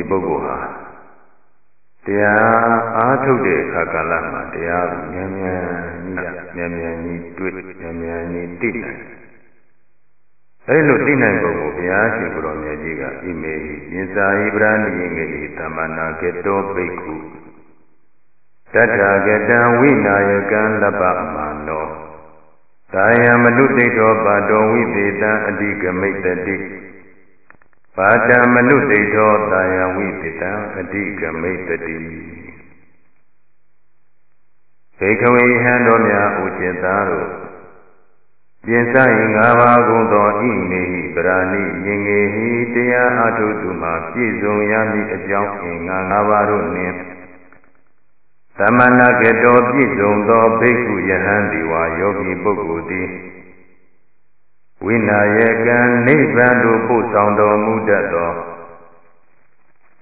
ဒီပုဂ္ဂိုလ်ဟာတရားအားထုတ်တဲ့အခါကာလမှာတရားကိုဉာဏ်ဉာဏ်ကြီးဉာဏ်ဉာဏ်ကြီးတွေ့ဉာဏ်ဉာဏ်ကြီးသိနိုင်အဲဒီလိုသိနိုင်ပုံကိုဘုရားရှင်ကိုယ်တော်မြတ်ကြီးကဣမေဟိယဇာဟိပရဏိယင်္ဂတိသမ္မာနာကေတောဘိက္ခုတထာဂတံဝိနာယကံလပ္ပမာနောကာယံမနုတိတောပါတောဝိသေတံအဓိကမိတ်တိ ပါတံမနုတိတောတာယဝိသေတံအဓိကမိတ်တိဘေခဝေဟံတော်များဥจิตသားတို့ပြင်စရင်၅ပါးကုန်သောဣနေဟိပရာဏိယင်ငေဟိတရားအထုသူမှာပြည့်စုံရမည်အကြောင်းအင်္ဂါ၅ပါးတို့နှင့်သမဏကတောပြည့်စုံသောဘိက္ခုယဟန်ဒီဝါယောဂီပုဂ္ဂိုလ်သည် ဝိနာယကံနိဗ္ဗာန်သို့ပို့ဆောင်တော်မူတတ်သော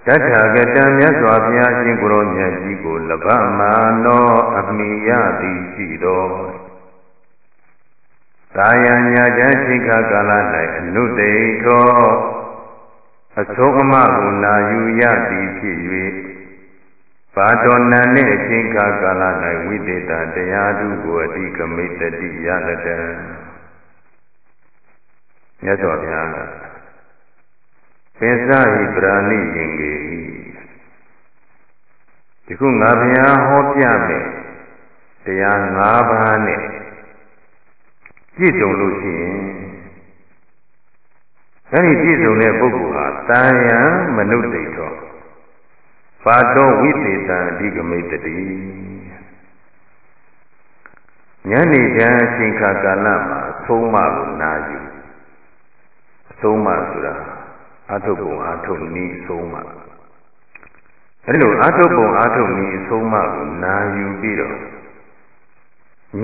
တထာဂတံမြတ်စွာဘုရားရှင်ကိုယ်တော်မြတ်ကြီးကိုလဘမာနောအမိယသည်ရှိတော်ကာယညာချမ်းရှိခကာလ၌အနုတေသောအဆုံးအမကိုနာယူရသည်ဖြစ်၍ပါတော်နံနှင့်အချိန်ခါကာလ၌ဝိသေတတရားသူကိုအတိကမိတ်တတိရတတံ မြတ်စွာဘုရားကပင်စဟိပရာဏိယင်ကေဒီခုငါဘုရားဟောပြမယ်တရား၅ပါးနဲ့ပြည့်စုံလို့ရှိရင်အဲဒီပြည့်စုံတဲ့ပုဂ္ဂိုလ်ဟာတာယံမနုဿိတောပါတောဝိသေတံအဓိကမိတ္တိညနေချမ်းအချိန်ခါကာလမှာအဆုံးမကိုနာယူ အဆုံးမဆိုတာအာထုပ်ပုံအာထုပ်နည်းအဆုံးမအဲလိုအာထုပ်ပုံအာထုပ်နည်းအဆုံးမကိုနာယူပြီးတော့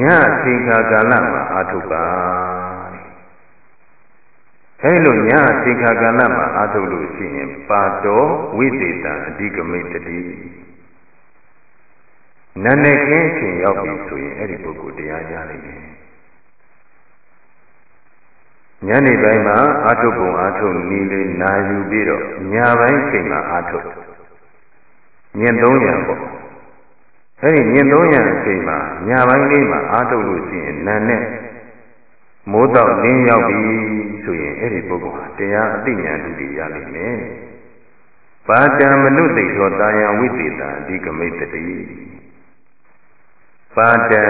ညအချိန်ခါကာလမှာအာထုပ်ပါအဲလိုညာသင်္ခါကဏ္ဍမှာအာထုတ်လို့ရှိရင်ပါတော်ဝိသေတံအဓိကမိတ်တိနတ်နဲ့ခင်းအချိန်ရောက်ပြီဆိုရင်အဲ့ဒီပုဂ္ဂိုလ်တရားရနိုင်တယ် ညနေပိုင်းမှာအာထုတ်ပုံအာထုတ်နည်းလေးနာယူပြီးတော့ညပိုင်းချိန်မှာအာထုတ်မြင်300ပေါ့အဲ့ဒီမြင်300အချိန်မှာညပိုင်းလေးမှာအာထုတ်လို့ရှိရင်နတ်နဲ့မိုးတော့လင်းရောက်ပြီဆိုရင်အဲ့ဒီပုဂ္ဂိုလ်ဟာတရားအသိဉာဏ်တူရလိမ့်မယ်။ပါတံမနုသိသောတာယံဝိသေတံအဓိကမိတ်တိပါတံ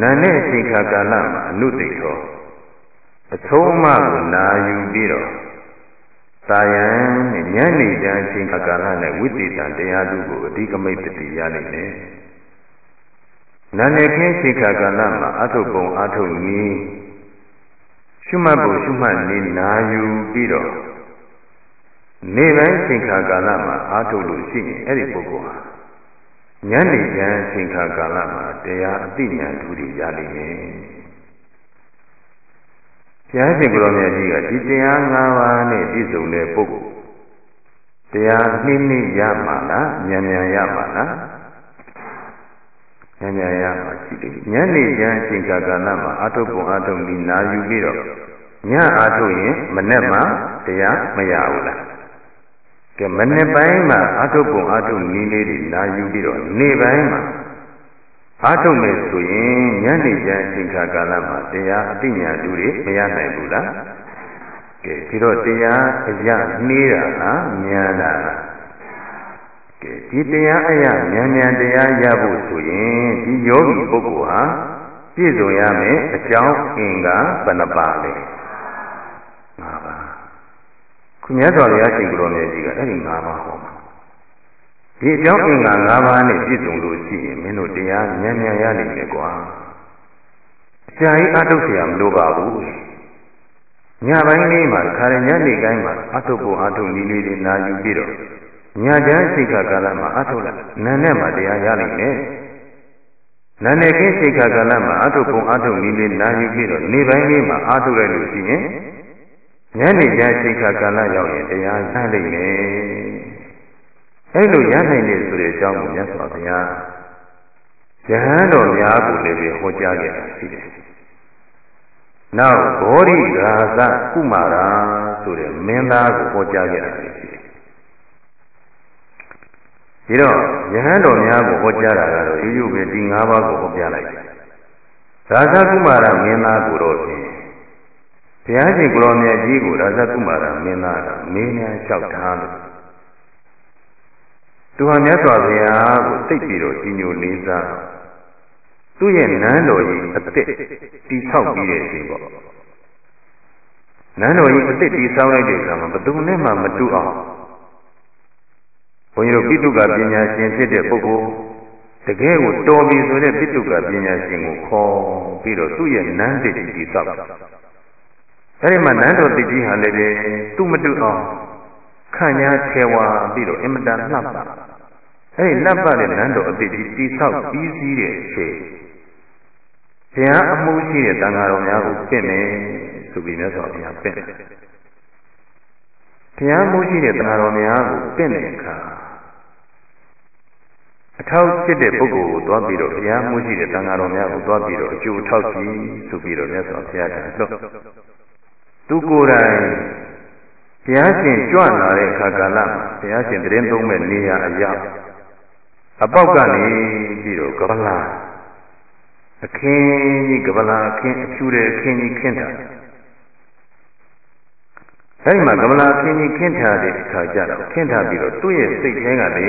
နာနဲ့စိခာကာလမှာအနုသိသော အဆုံးအမကိုနာယူပြီးတော့တာယံနဲ့ဉာဏ်နေတံအချိန်ကာလနဲ့ဝိသေတံတရားသူကိုအဓိကမိတ်တိရလိမ့်မယ်။နာနေခင်းစိခာကာလမှာအထုပ်ပုံအထုပ်နည်းရှုမှတ်ဖို့ရှုမှတ်နေနာယူပြီးတော့နေပိုင်းစိခာကာလမှာအာထုလို့ရှိရင်အဲ့ဒီပုဂ္ဂိုလ်ဟာဉာဏ်ဉာဏ်စိခာကာလမှာတရားအသိဉာဏ်ဓုတွေရလိမ့်မယ်။ဘု ရားရှင်ကိုယ်တော်မြတ်ကြီးကဒီတရား၅ပါးနဲ့ပြည့်စုံတဲ့ပုဂ္ဂိုလ်တရားနှင်းနှင်းရမှာလားဉာဏ်ဉာဏ်ရမှာလားဉာဏ်ဉာဏ်ရမှာရှိတယ်ညနေကျမ်းအချိန်ကာလမှာအာထုပ်ပုံအာထုပ်ပြီးနာယူပြီးတော့ညအာထုပ်ရင်မနေ့မှတရားမရဘူးလားကဲမနေ့ပိုင်းမှာအာထုပ်ပုံအာထုပ်နည်းလေးတွေနာယူပြီးတော့နေ့ပိုင်းမှာ အာထုပ်မယ်ဆိုရင်ညနေကျမ်းအချိန်ကာလမှာတရားအသိဉာဏ်တူတွေမရနိုင်ဘူးလားကဲဒီတော့တရားအရနှေးတာလားဉာဏ်တာလားကဲဒီတရားအရာဉာဏ်ဉာဏ်တရားရဖို့ဆိုရင်ဒီယောဂီပုဂ္ဂိုလ်ဟာပြည့်စုံရမယ်အကြောင်းအင်္ဂါဘယ်နှပါလဲ၅ပါးခုမြတ်စွာဘုရားရှင်ကိုယ်တော်မြတ်ကြီးကအဲ့ဒီ၅ပါးဟောမှာ ဒီအကြောင်းအင်္ဂါ၅ပါးနဲ့ပြည့်စုံလို့ရှိရင်မင်းတို့တရားဉာဏ်ဉာဏ်ရနိုင်တယ်ကွာဆရာကြီးအထုတ်เสียမလိုပါဘူးညပိုင်းလေးမှာခါရညနေတိုင်းမှာအထုတ်ဖို့အထုတ်နည်းလေးတွေနာယူပြီးတော့ညာကျမ်းစိတ်ခါကာလမှာအထုတ်လိုက်နာနဲ့မှတရားရနိုင်တယ်နာနဲ့ကင်းစိတ်ခါကာလမှာအထုတ်ပုံအထုတ်နည်းလေးနာယူပြီးတော့နေပိုင်းလေးမှာအထုတ်လိုက်လို့ရှိရင်ညနေကျမ်းစိတ်ခါကာလရောက်ရင်တရားရနိုင်တယ် အဲ့လိုရနိုင်တယ်ဆိုတဲ့အကြောင်းကိုမြတ်စွာဘုရားယဟန်တော်များကိုလည်းဟောကြားခဲ့တာရှိတယ်နောက်ဘောဓိဂါသကုမာရာဆိုတဲ့မင်းသားကိုဟောကြားခဲ့တာရှိတယ်ဒီတော့ယဟန်တော်များကိုဟောကြားတာကတော့ရိုးရိုးပဲဒီ၅ပါးကိုဟောကြားလိုက်တယ်ရာဇကုမာရမင်းသားကိုတော့ဖြင့်ဘုရားရှင်ကိုရောမြတ်ကြီးကိုရာဇကုမာရမင်းသားကမင်းများလျှောက်ထားလို့ သူဟာမြတ်စွာဘုရားကိုသိပြီးတော့ကြီးညိုလေးစားသူ့ရဲ့နန်းတော်ကြီးအသက်တိဆောက်ပြီးတဲ့အချိန်ပေါ့နန်းတော်ကြီးအသက်တိဆောက်လိုက်တဲ့အခါမှာဘယ်သူနဲ့မှမတူအောင်ဘုန်းကြီးတို့ပိတုကပညာရှင်ဖြစ်တဲ့ပုဂ္ဂိုလ်တကယ်ကိုတော်ပြီဆိုတဲ့ပိတုကပညာရှင်ကိုခေါ်ပြီးတော့သူ့ရဲ့နန်းတစ်တိဆောက်အဲဒီမှာနန်းတော်တကြီးဟာလည်းပဲသူ့မတူအောင် ခံညာထေဝါပြီးတော့အင်မတန်လှပအဲဒီလှပတဲ့နန်းတော်အတိတ်ကြီးတိဆောက်ပြီးစည်းတဲ့အချိန်ဘုရားအမှုရှိတဲ့တန်ဃာတော်များကိုပြင့်မယ်ဆိုပြီးမြတ်စွာဘုရားပြင့်တယ်ဘုရားမှုရှိတဲ့တန်ဃာတော်များကိုပြင့်တဲ့အခါအထောက်ဖြစ်တဲ့ပုဂ္ဂိုလ်ကိုသွားပြီးတော့ဘုရားမှုရှိတဲ့တန်ဃာတော်များကိုသွားပြီးတော့အကျိုးထောက်ကြည့်ဆိုပြီးတော့မြတ်စွာဘုရားကလွတ်သူကိုယ်တိုင် ဘုရားရှင်ကြွလာတဲ့အခါကာလမှာဘုရားရှင်တရင်သုံးမဲ့နေရာအရာအပေါက်ကနေပြီးတော့ကပလာအခင်းကြီးကပလာအခင်းအဖြူတဲ့အခင်းကြီးခင်းတာအဲဒီမှာကမလာအခင်းကြီးခင်းထားတဲ့အခါကျတော့ခင်းထားပြီးတော့သူ့ရဲ့စိတ်ထဲကလေ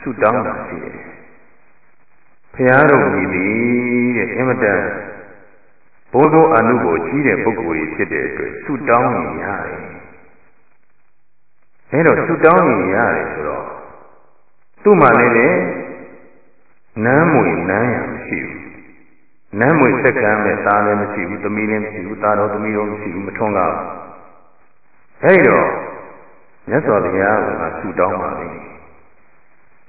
ဆုတောင်းတာရှိတယ်ဘုရားတော်မြည်သည်တဲ့အင်မတန်ဘိုးတော်အနုကိုကြီးတဲ့ပုဂ္ဂိုလ်ကြီးဖြစ်တဲ့အတွက်ဆုတောင်းနေရတယ် အဲတော့ဆုတောင်းနေရတယ်ဆိုတော့သူ့မှာလည်းလေနမ်းမွေနမ်းရမရှိဘူးနမ်းမွေစက္ကန့်မဲ့သားလည်းမရှိဘူးသမီးလည်းမရှိဘူးသားတော်သမီးတော်မရှိဘူးမထွန်းကားအဲဒီတော့မြတ်စွာဘုရားကဆုတောင်းပါလေ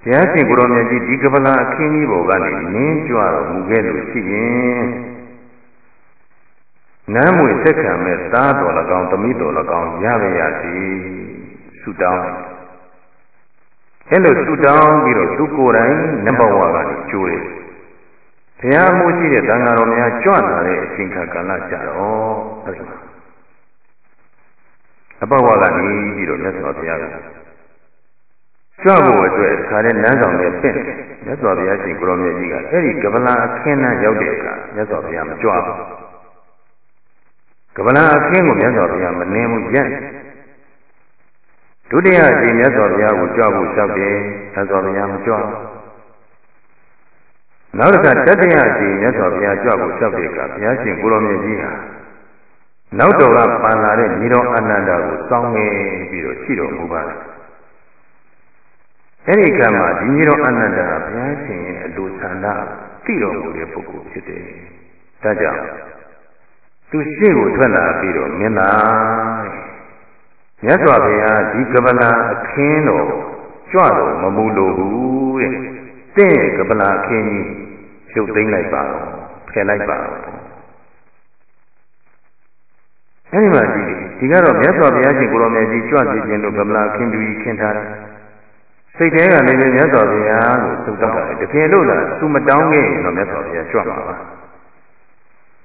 ဘုရားရှင်ကိုရောမြတ်ကြီးဒီကပလာအခင်းကြီးပေါ်ကနေနင်းကြွတော်မူခဲ့လို့ရှိရင်နမ်းမွေစက္ကံမဲ့သားတော်၎င်းသမီးတော်၎င်းရပါရစေ ဆုတောင်းအဲလိုဆုတောင်းပြီးတော့သူကိုယ်တိုင်နံပါတ်1ကနေကျိုးတယ်ဘုရားမှုရှိတဲ့သံဃာတော်များကြွလာတဲ့အချိန်ခါကာလကြတော့အဲဒီမှာအပဝါကနေပြီးတော့မြတ်စွာဘုရားကကြွဖို့အတွက်ခါတဲ့နန်းဆောင်နဲ့ပင့်မြတ်စွာဘုရားရှင်ကိုရောမြတ်ကြီးကအဲ့ဒီကပလာအခင်းနှံရောက်တဲ့အခါမြတ်စွာဘုရားမကြွဘူးကပလာအခင်းကိုမြတ်စွာဘုရားမနှင်းဘူးရက် ဒုတိယအချိန်မြတ်စွာဘုရားကိုကြွဖို့လျှောက်တယ်မြတ်စွာဘုရားမကြွနောက်တစ်ခါတတိယအချိန်မြတ်စွာဘုရားကြွဖို့လျှောက်တဲ့အခါဘုရားရှင်ကိုရောမြတ်ကြီးဟာနောက်တော်ကပန်လာတဲ့ညီတော်အနန္ဒာကိုစောင်းငယ်ပြီးတော့ရှိတော်မူပါတယ်။အဲဒီကံမှာဒီညီတော်အနန္ဒာဘုရားရှင်ရဲ့အလိုဆန္ဒသိတော်မူတဲ့ပုဂ္ဂိုလ်ဖြစ်တယ်။ဒါကြောင့်သူရှေ့ကိုထွက်လာပြီးတော့မင်းသား မြတ်စွာဘုရားဒီကပလာအခင်းတော်ကြွတော်မမူလို့ဘူးတဲ့။တင့်ကပလာအခင်းကြီးဖြုတ်သိမ်းလိုက်ပါတော့ဖယ်လိုက်ပါတော့အဲဒီမှာကြည့်ဒီကတော့မြတ်စွာဘုရားရှင်ကိုရောမြတ်ကြီးကြွစီခြင်းလို့ကမလာခင်သူကြီးခင်းထားတယ်စိတ်ထဲကလည်းမြတ်စွာဘုရားကိုသုတ်တောင်းတယ်တကယ်လို့လားသူမတောင်းခဲ့ရင်တော့မြတ်စွာဘုရားကြွမှာပါ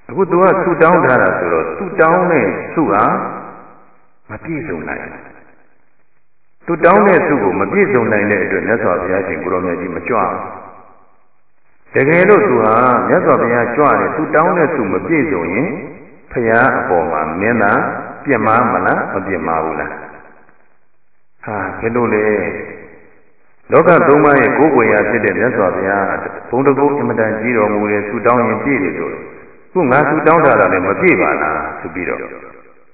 အခုသူကသူတောင်းထားတာဆိုတော့သူတောင်းတဲ့သူဟာ မပြည့်စုံနိုင်သူတောင်းတဲ့သူကိုမပြည့်စုံနိုင်တဲ့အတွက်မြတ်စွာဘုရားရှင်ကိုရောမြတ်ကြီးမကြွတကယ်လို့သူဟာမြတ်စွာဘုရားကြွတယ်သူတောင်းတဲ့သူမပြည့်စုံရင်ဖရာအပေါ်မှာမင်းသားပြစ်မှားမလားမပြစ်မှားဘူးလားဟာဘယ်လိုလဲလောကသုံးပါးရဲ့ကိုယ်ကိုယ်ရာဖြစ်တဲ့မြတ်စွာဘုရားဘုံတကုတ်အမတန်ကြီးတော်မူတဲ့ဆူတောင်းရင်ပြည့်တယ်ဆိုခုငါဆူတောင်းတာလည်းမပြည့်ပါလားဆိုပြီးတော့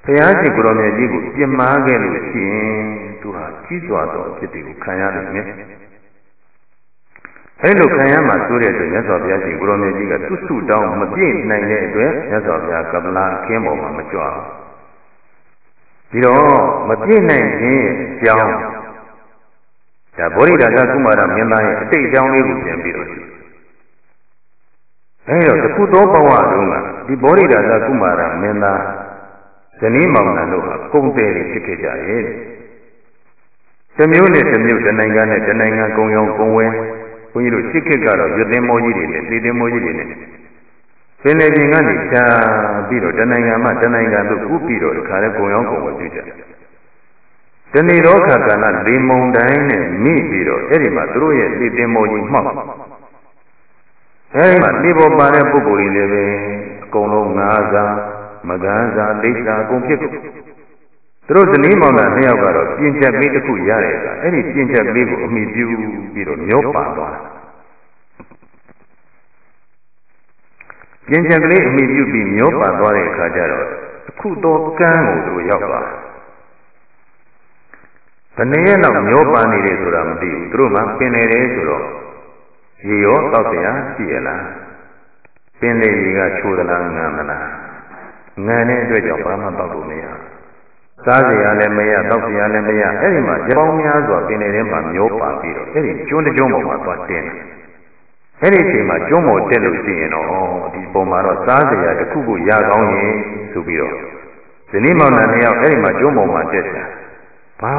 ဘုရားရှင်ကိုရောင်မြတ်ကြီးကိုပြစ်မှားခဲ့လို့ရှိရင်သူဟာကြီးစွာသောအဖြစ်တွေကိုခံရလိမ့်မယ်အဲလိုခံရမှာဆိုတဲ့အတွက်မြတ်စွာဘုရားရှင်ကိုရောင်မြတ်ကြီးကသူ့ဆုတောင်းမပြည့်နိုင်တဲ့အတွက်မြတ်စွာဘုရားကပလာအခင်းပေါ်မှာမကြွပြီးတော့မပြည့်နိုင်ခြင်းအကြောင်းဒါဗောဓိဒါသကုမာရမင်းသားရဲ့အတိတ်အကြောင်းလေးကိုပြန်ပြီးတော့အဲတော့တခုသောဘဝတုန်းကဒီဗောဓိဒါသကုမာရမင်းသား ဇနီးမောင်နှံတို့ဟာကုံတယ်တွေဖြစ်ခဲ့ကြရဲ့တမျိုးနဲ့တမျိုးတနိုင်ငံနဲ့တနိုင်ငံကုံရောင်ကုံဝဲဘုန်းကြီးတို့ရှစ်ခေတ်ကတော့ရွတ်သင်းမောကြီးတွေနဲ့လေသင်းမောကြီးတွေနဲ့ပင်လေပြင်ကနေချာပြီးတော့တနိုင်ငံမှတနိုင်ငံသို့ကူးပြီးတော့ဒီခါလဲကုံရောင်းကုံဝယ်ပြုကြအဲတဏီရောခကဏလေမုံတိုင်းနဲ့မိပြီးတော့အဲ့ဒီမှာသူတို့ရဲ့လေတင်မောကြီးမှောက်အဲ့ဒီမှာလေပေါ်ပါတဲ့ပုဂ္ဂိုလ်ကြီးလည်းပဲအကုန်လုံးငါးစား မကန်းစားဒိဋ္ဌာကုန်ဖြစ်ကုန်သူတို့ဇနီးမောင်နှံနှစ်ယောက်ကတော့ပြင်ချက်ပေးတစ်ခုရတဲ့အခါအဲ့ဒီပြင်ချက်ပေးကိုအမိပြုပြီးတော့ညောပါသွားတာပြင်ချက်ကလေးအမိပြုပြီးမျောပါသွားတဲ့အခါကျတော့အခုတော့ကန်းကိုသူရောက်သွားဘယ်နည်းရဲ့လောက်မျောပါနေတယ်ဆိုတာမသိဘူးသူတို့မှပင်နေတယ်ဆိုတော့ရေရောတောက်စရာရှိရလားပင်လေကြီးကချိုးသလားငမ်းသလား ငန်တဲ့အတွက်ကြောင့်ဘာမှတောက်လို့မရစားစရာလည်းမရတောက်စရာလည်းမရအဲ့ဒီမှာရပောင်းများစွာပင်တွေထဲမှာမျောပါပြီးတော့အဲ့ဒီကျွန်းတစ်ကျွန်းပေါ်မှာသွားတင်းတယ်အဲ့ဒီအချိန်မှာကျွန်းပေါ်တက်လို့ရှိရင်တော့ဒီပုံမှာတော့စားစရာတစ်ခုခုရကောင်းရင်ဆိုပြီးတော့ဇနီးမောင်နှံနှစ်ယောက်အဲ့ဒီမှာကျွန်းပေါ်မှာတက်တာဘာ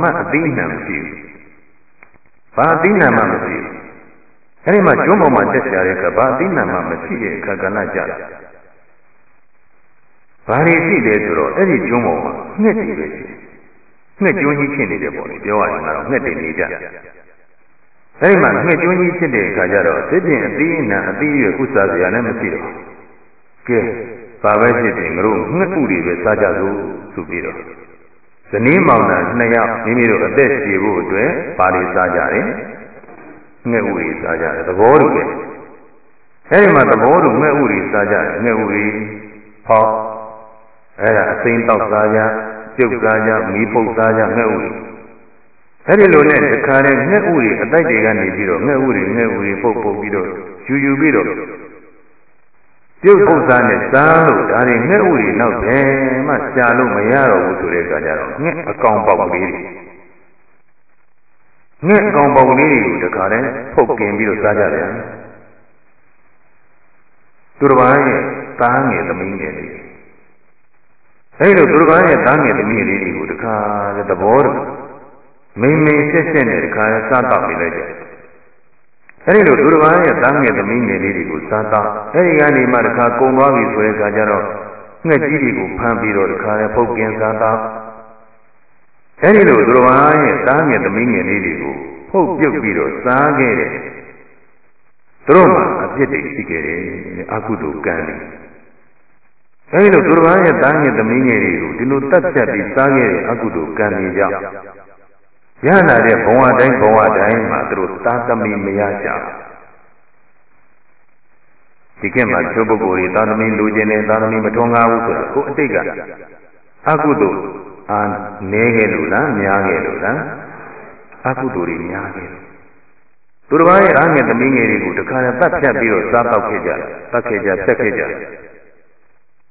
မှအသိဉာဏ်မရှိဘူးဘာအသိဉာဏ်မှမရှိဘူးအဲ့ဒီမှာကျွန်းပေါ်မှာတက်ကြတဲ့ကဘာအသိဉာဏ်မှမရှိတဲ့အခါကဏ္ဍကြတယ် ဘာတွေရှိလဲဆိုတော့အဲ့ဒီကျွန်းပေါ်မှာငှက်တွေပဲရှိတယ်ငှက်ကျွန်းကြီးဖြစ်နေတယ်ပေါ့လေပြောရရင်တော့ငှက်တွေနေကြအဲဒီမှာငှက်ကျွန်းကြီးဖြစ်တဲ့အခါကျတော့သိပြင်အသိဉာဏ်အသိရွယ်ကုသစရာလည်းမရှိတော့ကဲဘာပဲဖြစ်တယ်ငါတို့ငှက်ဥတွေပဲစားကြစို့ဆိုပြီးတော့ဇနီးမောင်နှံနှစ်ယောက်မိမိတို့အသက်ရှည်ဖို့အတွက်ပါဠိစားကြတယ်ငှက်ဥတွေစားကြတယ်သဘောတူတယ်အဲဒီမှာသဘောတူငှက်ဥတွေစားကြတယ်ငှက်ဥတွေဟော အဲ့ဒါအသိတောက်စားကြပြုတ်စားကြမီးပုတ်စားကြငှက်ဥတွေအဲ့ဒီလိုနဲ့တခါတည်းငှက်ဥတွေအတိုက်တွေကနေပြီးတော့ငှက်ဥတွေငှက်ဥတွေပုတ်ပုတ်ပြီးတော့ယူယူပြီးတော့ပြုတ်ပုတ်စားနဲ့စားလို့ဒါတွေငှက်ဥတွေနောက်ဘယ်မှရှာလို့မရတော့ဘူးဆိုတဲ့အခါကျတော့ငှက်အကောင်ပေါက်ကလေးတွေငှက်အကောင်ပေါက်ကလေးတွေကိုတခါတည်းဖုတ်กินပြီးတော့စားကြတယ်သူတစ်ပါးရဲ့သားငယ်သမီးငယ်လေး အဲဒီလိုသူတစ်ပါးရဲ့သားငယ်သမီးလေးတွေကိုတခါသဘောတူမိန်မိန်ဆက်ဆက်နဲ့တခါစားတော့ပြလိုက်ကြတယ်အဲဒီလိုသူတစ်ပါးရဲ့သားငယ်သမီးငယ်လေးတွေကိုစားတော့အဲဒီကနေမှတခါကုံသွားပြီဆိုတဲ့အခါကျတော့ငှက်ကြီးတွေကိုဖမ်းပြီးတော့တခါလဲပုတ်ကင်စားတော့အဲဒီလိုသူတစ်ပါးရဲ့သားငယ်သမီးငယ်လေးတွေကိုဖုတ်ပြုတ်ပြီးတော့စားခဲ့တယ်သူတို့မှာအပြစ်တွေရှိခဲ့တယ်အကုသိုလ်ကံတွေ အဲဒီလိုသူတစ်ပါးရဲ့သားငယ်သမီးငယ်တွေကိုဒီလိုတတ်ဖြတ်ပြီးစားခဲ့တဲ့အကုသိုလ်ကံတွေကြောင့်ရလာတဲ့ဘဝတိုင်းဘဝတိုင်းမှာသူတို့သာသမီမရကြဒီကဲမှာသူပုဂ္ဂိုလ်တွေသာသမီလူကျင်တယ်သာသမီမထွန်းကားဘူးဆိုတာကိုအတိတ်ကအကုသိုလ်အာနေခဲ့လို့လားများခဲ့လို့လားအကုသိုလ်တွေများခဲ့လို့သူတစ်ပါးရဲ့အားငယ်သမီးငယ်တွေကိုတခါတည်းတတ်ဖြတ်ပြီးတော့စားတော့ခဲ့ကြတတ်ခဲ့ကြဖြတ်ခဲ့ကြ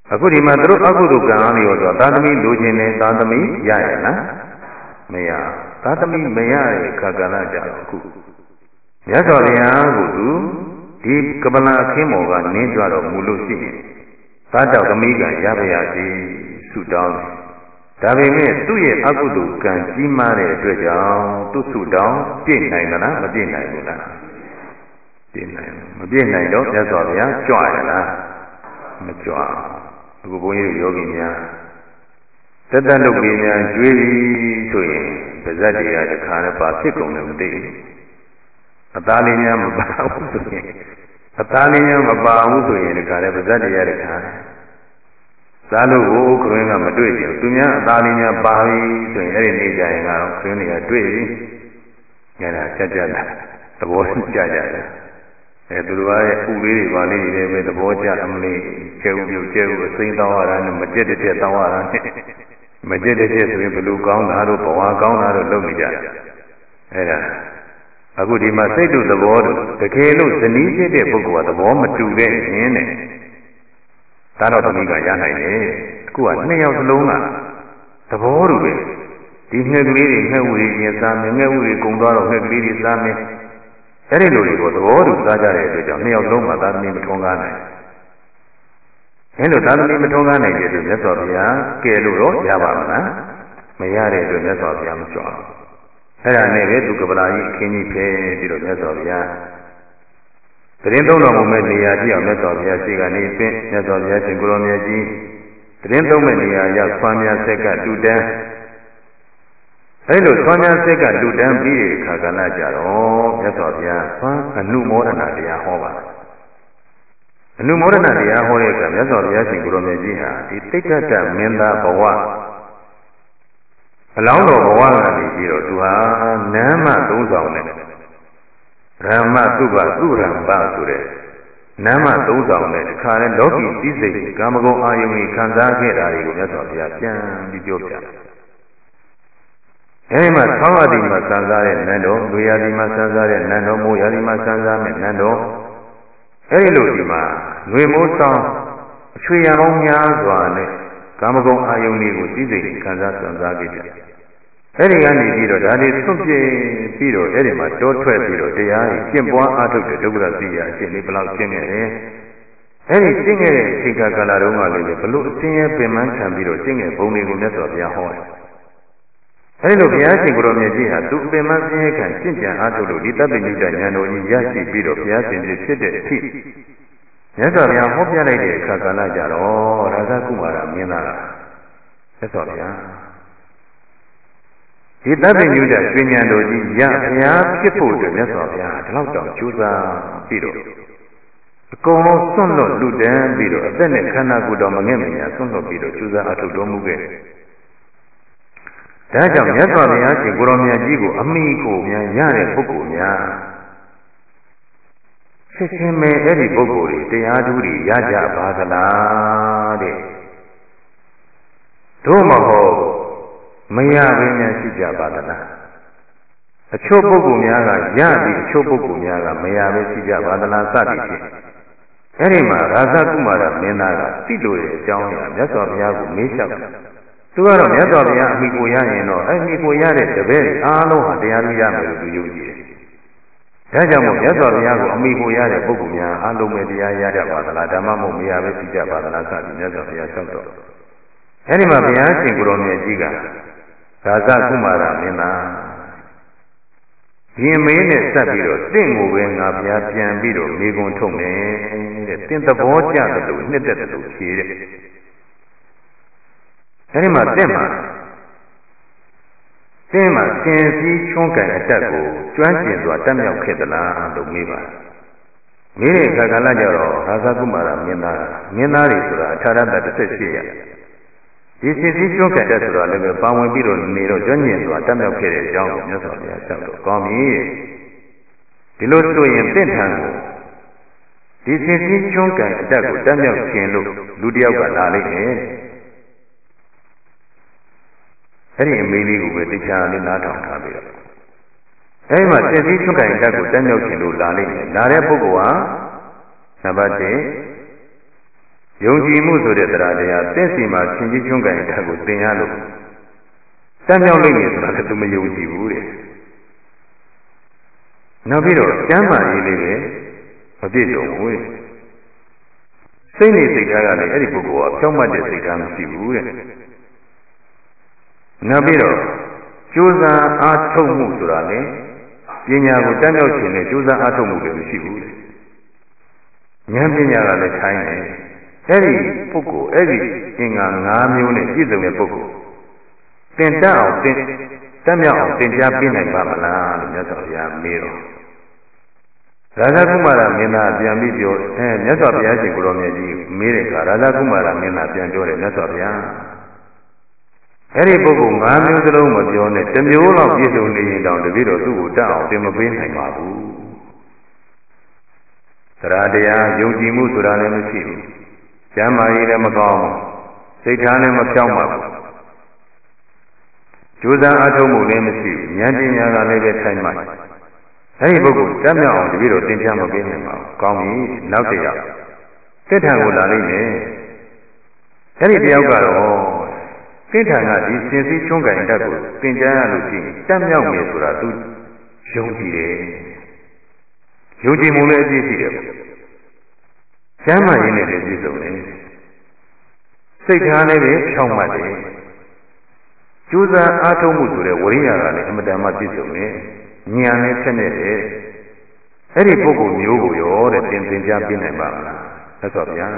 အခုဒီမှာသူတို့အကုသိုလ်ကံအားလျော်ဆိုတာသာသမီလူကျင်တယ်သာသမီရရလားမရသာသမီမရတဲ့ခါကလာကြတော့အခုမြတ်စွာဘုရားကိုသူဒီကပလအခင်းမော်ကနင်းကြတော့မူလို့ရှိရင်သာတောက်သမီးကရပါရစေဆုတောင်းဒါပေမဲ့သူ့ရဲ့အကုသိုလ်ကံကြီးမားတဲ့အတွက်ကြောင့်သူ့ဆုတောင်းပြည့်နိုင်မလားမပြည့်နိုင်ဘူးလားပြည့်နိုင်မပြည့်နိုင်တော့မြတ်စွာဘုရားကြွရလားမကြွ အခုဘုန်းကြီးတို့ယောဂီများသက်သက်လုပ်ပြီးများကျွေးပြီးဆိုရင်ပါဇက်တွေကတခါနဲ့ပါဖြစ်ကုန်တယ်မသိဘူးအသားလေးများမပါဘူးဆိုရင်အသားလေးများမပါဘူးဆိုရင်တခါနဲ့ပါဇက်တွေကတခါနဲ့စားလို့ကိုခရင်းကမတွေ့ကြဘူးသူများအသားလေးများပါပြီဆိုရင်အဲ့ဒီနေကြရင်ကတော့ခရင်းတွေကတွေ့ပြီငါကကြကြတာသဘောကျကြတယ် အဲသူတို့ရဲ့ဥလေးတွေပါလေးတွေပဲသဘောကျအမလေးကျဲဥပြုတ်ကျဲဥအစိမ့်တောင်းရတာနဲ့မကြက်တဲ့တောင်းရတာနဲ့မကြက်တဲ့ဆိုရင်ဘယ်လိုကောင်းတာတို့ဘဝကောင်းတာတို့လုပ်နေကြအဲဒါအခုဒီမှာစိတ်တို့သဘောတို့တကယ်လို့ဇနီးဖြစ်တဲ့ပုဂ္ဂိုလ်ကသဘောမတူတဲ့ရင်နဲ့ဒါတော့သမီးကရနိုင်တယ်အခုကနှစ်ယောက်စလုံးကသဘောတူပဲဒီငှက်ကလေးတွေငှက်ဝူတွေပြင်စားမယ်ငှက်ဝူတွေကုံသွားတော့ငှက်ကလေးတွေစားမယ် အဲ့ဒီလိုတွေကိုသဘောတူစားကြတဲ့အတွက်ကြောင့်နှစ်ယောက်လုံးမှာသာသမီမထွန်းကားနိုင်အဲလိုသာသမီမထွန်းကားနိုင်တဲ့အတွက်မြတ်စွာဘုရားကဲလို့တော့ရပါမလားမရတဲ့အတွက်မြတ်စွာဘုရားမကြွအောင်အဲ့ဒါနဲ့ပဲသူကပလာကြီးအခင်းကြီးဖဲပြီးတော့မြတ်စွာဘုရားတရင်သုံးတော်မူမဲ့နေရာကြည့်အောင်မြတ်စွာဘုရားရှိကနေပင်မြတ်စွာဘုရားရှင်ကိုရောမြတ်ကြီးတရင်သုံးမဲ့နေရာရောက်ဆွမ်းများဆက်ကတူတန်း အဲလိုသွမ်းများစိတ်ကလူတန်းပြီးတဲ့အခါကလည်းကြတော့မြတ်စွာဘုရားသွမ်းအနုမောဒနာတရားဟောပါတယ်အနုမောဒနာတရားဟောတဲ့အခါမြတ်စွာဘုရားရှင်ကိုရောမြတ်ကြီးဟာဒီတိတ်တတ်မင်းသားဘဝအလောင်းတော်ဘဝကနေပြီးတော့သူဟာနမ်းမသုံးဆောင်နဲ့ရမသုဘသုရံပဆိုတဲ့နမ်းမသုံးဆောင်နဲ့တခါလဲလောကီစည်းစိမ်ကာမဂုဏ်အာယုန်ကြီးခံစားခဲ့တာတွေကိုမြတ်စွာဘုရားပြန်ပြီးပြောပြတယ် အဲဒီမှာသောဝတိမှာစံစားတဲ့နန်းတော်၊လူရည်မှာစံစားတဲ့နန်းတော်၊မိုးရည်မှာစံစားတဲ့နန်းတော်အဲဒီလိုဒီမှာຫນွေမိုးဆောင်အချွေရောင်များစွာနဲ့ကာမဂုဏ်အာယုန်တွေကိုသိစိတ်ခံစားစံစားခဲ့တယ်။အဲဒီကနေပြီးတော့ဒါတွေသွန့်ပြင်းပြီးတော့အဲဒီမှာတောထွက်ပြီးတော့တရားကြီးကျင့်ပွားအားထုတ်တဲ့ဒုက္ခသိရအရှင်လေးဘယ်လောက်ကျင့်ခဲ့တယ်။အဲဒီကျင့်ခဲ့တဲ့အချိန်ကာလတုန်းကလည်းဘလို့အစင်းရဲ့ပင်မခံပြီးတော့ကျင့်ခဲ့ဘုံတွေကိုမြတ်စွာဘုရားဟောတယ်။ အဲဒီလိုဘုရားရှင်ကိုရောမြတ်ကြီးဟာသူအပင်မဆင်းရဲခံရှင်းပြန်အားထုတ်လို့ဒီတပ္ပိညုတဉာဏ်တော်ကြီးရရှိပြီးတော့ဘုရားရှင်ကြီးဖြစ်တဲ့အထိမြတ်စွာဘုရားဟောပြလိုက်တဲ့အခါကလည်းကြတော့ရာဇကုမာရမင်းသားမြတ်စွာဘုရားဒီတပ္ပိညုတပညာတော်ကြီးရဘုရားဖြစ်ဖို့အတွက်မြတ်စွာဘုရားဒီလောက်တောင်ကြိုးစားပြီးတော့အကုန်လုံးစွန့်လွတ်လူတန်းပြီးတော့အသက်နဲ့ခန္ဓာကိုယ်တော်မငဲ့မညာစွန့်လွတ်ပြီးတော့ကြိုးစားအထုတ်တော်မူခဲ့တယ် ဒါကြောင့်မြတ်စွာဘုရားရှင်ကိုရောင်မြတ်ကြီးကိုအမိကိုများရတဲ့ပုဂ္ဂိုလ်များဆက်ရှင်မဲ့အဲ့ဒီပုဂ္ဂိုလ်တွေတရားဓုတွေရကြပါသလားတဲ့တို့မဟုတ်မရဘဲများရှိကြပါသလားအချို့ပုဂ္ဂိုလ်များကရပြီးအချို့ပုဂ္ဂိုလ်များကမရဘဲရှိကြပါသလားစသည်ဖြင့်အဲ့ဒီမှာရာဇကုမာရမင်းသားကသိလို့ရဲ့အကြောင်းအရာမြတ်စွာဘုရားကိုမေးလျှောက်တယ် သူကတော့မြတ်စွာဘုရားအမိကိုရရင်တော့အဲ့မိကိုရတဲ့တပည့်အားလုံးဟာတရားလူရမယ်လို့သူယုံကြည်တယ်။ဒါကြောင့်မို့မြတ်စွာဘုရားကိုအမိကိုရတဲ့ပုဂ္ဂိုလ်များအားလုံးပဲတရားရကြပါသလားဓမ္မမို့မရပဲရှိကြပါသလားစသည်မြတ်စွာဘုရားဆောက်တော့အဲ့ဒီမှာဘုရားရှင်ကိုယ်တော်မြတ်ကြီးကဒါသကုမာရမင်းသားရင်မင်းနဲ့ဆက်ပြီးတော့တင့်ကိုပဲငါဘုရားပြန်ပြီးတော့မိကုံထုတ်မယ်တဲ့တင့်သဘောကျတယ်လို့နှစ်သက်တယ်လို့ဖြေတဲ့ အဲဒီမှာတင့်မှာတင့်မှာစင်စည်းချွန်းကန်အတက်ကိုကျွမ်းကျင်စွာတက်မြောက်ခဲ့သလားလို့မေးပါတယ်မေးတဲ့အခါကလည်းကြတော့ရာဇကုမာရမင်းသားမင်းသားတွေဆိုတာအထာရတ18ရဒီစင်စည်းချွန်းကန်တက်ဆိုတာလည်းပဲပါဝင်ပြီးတော့နေတော့ကျွမ်းကျင်စွာတက်မြောက်ခဲ့တဲ့အကြောင်းကိုမြတ်စွာဘုရားဆောက်တော့ကောင်းပြီဒီလိုဆိုရင်တင့်ထံကိုဒီစင်စည်းချွန်းကန်အတက်ကိုတက်မြောက်ခြင်းလို့လူတယောက်ကလာလိမ့်မယ် အဲ့ဒီအမေလေးကိုပဲတရားလေးနားထောင်ထားပြီးတော့အဲ့ဒီမှာစစ်စည်းထွတ်ကင်တက်ကိုတက်မြောက်ခြင်းလို့လာလိမ့်မယ်လာတဲ့ပုဂ္ဂိုလ်ဟာနံပါတ်1ယုံကြည်မှုဆိုတဲ့တရားတရားတက်စီမှာရှင်ကြီးထွတ်ကင်တက်ကိုသင်ရလို့တက်မြောက်လိမ့်မယ်ဆိုတာကသူမယုံကြည်ဘူးတဲ့နောက်ပြီးတော့ကျမ်းမာရေးလေးပဲမပြည့်စုံဘူးစိတ်နေစိတ်ထားကလည်းအဲ့ဒီပုဂ္ဂိုလ်ကဖြောင့်မတ်တဲ့စိတ်ထားမရှိဘူးတဲ့ နောက်ပြီးတော့ကြိုးစားအားထုတ်မှုဆိုတာလေပညာကိုတတ်မြောက်ခြင်းနဲ့ကြိုးစားအားထုတ်မှုတွေမရှိဘူးလေဉာဏ်ပညာကလည်းခိုင်းတယ်အဲ့ဒီပုဂ္ဂိုလ်အဲ့ဒီအင်္ဂါ၅မျိုးနဲ့ပြည့်စုံတဲ့ပုဂ္ဂိုလ်သင်တတ်အောင်သင်တတ်မြောက်အောင်သင်ကြားပေးနိုင်ပါမလားလို့မြတ်စွာဘုရားမေးတော့ရာဇကုမာရမင်းသားပြန်ပြီးပြောအဲမြတ်စွာဘုရားရှင်ကိုရောမြတ်ကြီးမေးတဲ့အခါရာဇကုမာရမင်းသားပြန်ပြောတယ်မြတ်စွာဘုရား အဲ့ဒီပုဂ္ဂိုလ်၅မျိုးစလုံးမပြောနဲ့တစ်မျိုးလောက်ပြည့်စုံနေရင်တောင်တပည့်တော်သူ့ကိုတတ်အောင်သင်မပေးနိုင်ပါဘူး။တရားတရားယုံကြည်မှုဆိုတာလည်းမရှိဘူး။ကျမ်းမာရေးလည်းမကောင်းဘူး။စိတ်ထားလည်းမဖြောင်းပါဘူး။ကြိုးစားအားထုတ်မှုလည်းမရှိဘူး။ဉာဏ်ပညာကလည်းပဲထိုင်မှ။အဲ့ဒီပုဂ္ဂိုလ်တတ်မြောက်အောင်တပည့်တော်သင်ပြမပေးနိုင်ပါဘူး။ကောင်းပြီ။နောက်တစ်ယောက်စစ်ထံကိုလာလိမ့်မယ်။အဲ့ဒီတယောက်ကတော့ သင်္ထန်ကဒီစင်စည်းချုံးကင်တတ်ကိုသင်ကြားရလို့ရှိရင်တတ်မြောက်မယ်ဆိုတာသူယုံကြည်တယ်ယုံကြည်မှုလည်းအပြည့်ရှိတယ်ကျမ်းမာရေးနဲ့လည်းပြည့်စုံတယ်စိတ်ထားလည်းပဲဖြောင့်မတ်တယ်ကျိုးစားအားထုတ်မှုဆိုတဲ့ဝိရိယကလည်းအမတန်မှပြည့်စုံတယ်ဉာဏ်နဲ့ဆက်နေတယ်အဲ့ဒီပုဂ္ဂိုလ်မျိုးကိုရောတဲ့သင်သင်ကြားပြနိုင်ပါမလားသက်တော်ဗျာ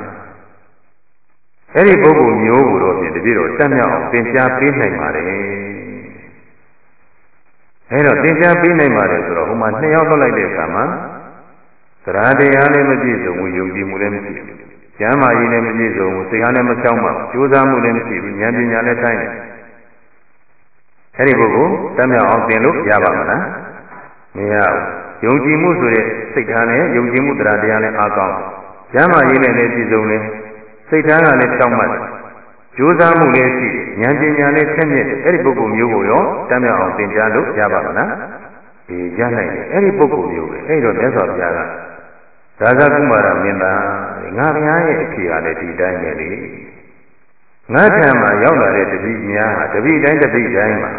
အဲ့ဒီပုဂ္ဂိုလ်မျိုးကိုတော့ဖြင့်တပြည့်တော့တတ်မြောက်အောင်သင်ကြားပေးနိုင်ပါတယ်အဲတော့သင်ကြားပေးနိုင်ပါတယ်ဆိုတော့ဟိုမှာနှစ်ယောက်ထွက်လိုက်တဲ့အခါမှာသရတရားလည်းမပြည့်စုံဘူးယုံကြည်မှုလည်းမရှိဘူး။ကျမ်းမာရေးလည်းမပြည့်စုံဘူးစိတ်ဟာလည်းမချောင်းပါဘူး။ကြိုးစားမှုလည်းမရှိဘူးဉာဏ်ပညာလည်းတိုင်းတယ်။အဲဒီပုဂ္ဂိုလ်တတ်မြောက်အောင်သင်လို့ရပါမလား။မရဘူး။ယုံကြည်မှုဆိုတဲ့စိတ်ထားနဲ့ယုံကြည်မှုတရားတရားလည်းအားကောင်းတယ်။ကျမ်းမာရေးနဲ့လည်းပြည့်စုံတယ်။ စိတ်ထားကလည်းချောင်းမှတ်တယ်။ကြိုးစားမှုလည်းရှိတယ်။ဉာဏ်ပညာလည်းဆက်မြင့်တယ်။အဲဒီပုဂ္ဂိုလ်မျိုးကိုရောတတ်မြောက်အောင်သင်ကြားလို့ရပါမလား။ဒီရနိုင်တယ်။အဲဒီပုဂ္ဂိုလ်မျိုးပဲ။အဲဒီတော့မြတ်စွာဘုရားကဒါသကုမာရမင်းသားငါဘုရားရဲ့အဖြေကလည်းဒီတိုင်းပဲလေငါထံမှာရောက်လာတဲ့တပည့်များဟာတပည့်တိုင်းတပည့်တိုင်းမှာ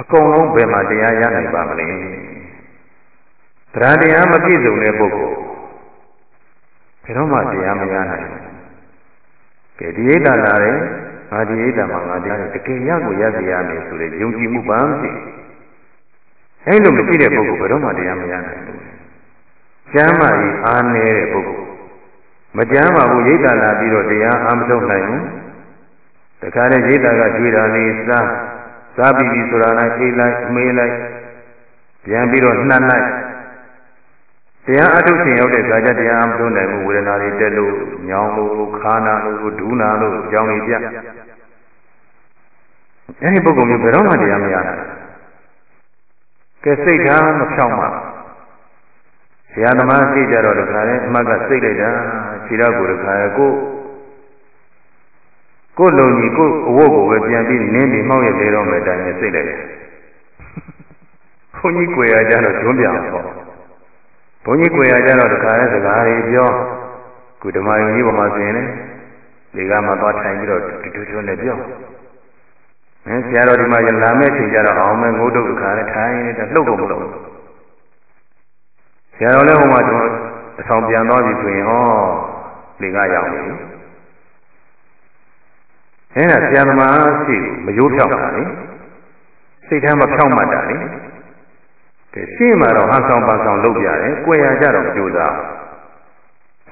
အကုန်လုံးဘယ်မှာတရားရနိုင်ပါမလဲတရားတရားမပြည့်စုံတဲ့ပုဂ္ဂိုလ်ဘယ်တော့မှတရားမရနိုင်ဘူး ကဲဒီဣဒ္ဓလာတယ်ငါဒီဣဒ္ဓမှာငါတရားတကယ်ရကိုရစီရမယ်ဆိုတဲ့ယုံကြည်မှုပါမရှိအဲလိုမရှိတဲ့ပုဂ္ဂိုလ်ဘယ်တော့မှတရားမရနိုင်ဘူးကျမ်းမာရေးအားနည်းတဲ့ပုဂ္ဂိုလ်မကျမ်းမာဘူးရိတ်တာလာပြီးတော့တရားအားမထုတ်နိုင်ဘူးတခါနဲ့ရိတ်တာကကြွေတာလေးစားစားပြီးပြီဆိုတာနဲ့အေးလိုက်မေးလိုက်ပြန်ပြီးတော့နှံ့လိုက် တရားအထုတ်ခြင်းရောက်တဲ့အခါကျတရားအားမထုတ်နိုင်ဘူးဝေဒနာတွေတက်လို့ညောင်းလို့ခါနာလို့ဒူးနာလို့ကြောင်းနေပြအဲဒီပုဂ္ဂိုလ်မျိုးဘယ်တော့မှတရားမရနိုင်ကဲစိတ်ထားမဖြောင်းပါဆရာသမားသိကြတော့တခါလဲအမှတ်ကစိတ်လိုက်တာခြေတော့ကိုတခါကိုကိုလုံကြီးကိုအဝတ်ကိုပဲပြန်ပြီးနင်းပြီးမှောက်ရလေတော့မယ်တိုင်းနဲ့စိတ်လိုက်တယ်ဘုန်းကြီးကိုရကြတော့ကျွန်းပြန်ပေါ့ ဘုန်းကြီးကိုရကြတော့တခါလဲစကားတွေပြောကုဓမ္မယုံကြီးပေါ်မှာဆိုရင်လေကမှသွားထိုင်ပြီးတော့တူတူတူနဲ့ပြောအဲဆရာတော်ဒီမှာလာမဲ့ချိန်ကြတော့အောင်မဲ့ငိုးတုတ်တခါလဲထိုင်တယ်လှုပ်ကုန်မလို့ဆရာတော်လည်းဟိုမှာကျွန်တော်အဆောင်ပြန်သွားပြီဆိုရင်ဟောလေကရောက်ပြီအဲဒါဆရာသမားရှိမရိုးဖြောက်တာလေစိတ်ထဲမှာဖြောက်မှတ်တာလေ ကဲရှင်းမှာတော့ဟန်ဆောင်ပန်ဆောင်လုပ်ပြတယ်၊ကြွယ်ရကြတော့မကြိုးစား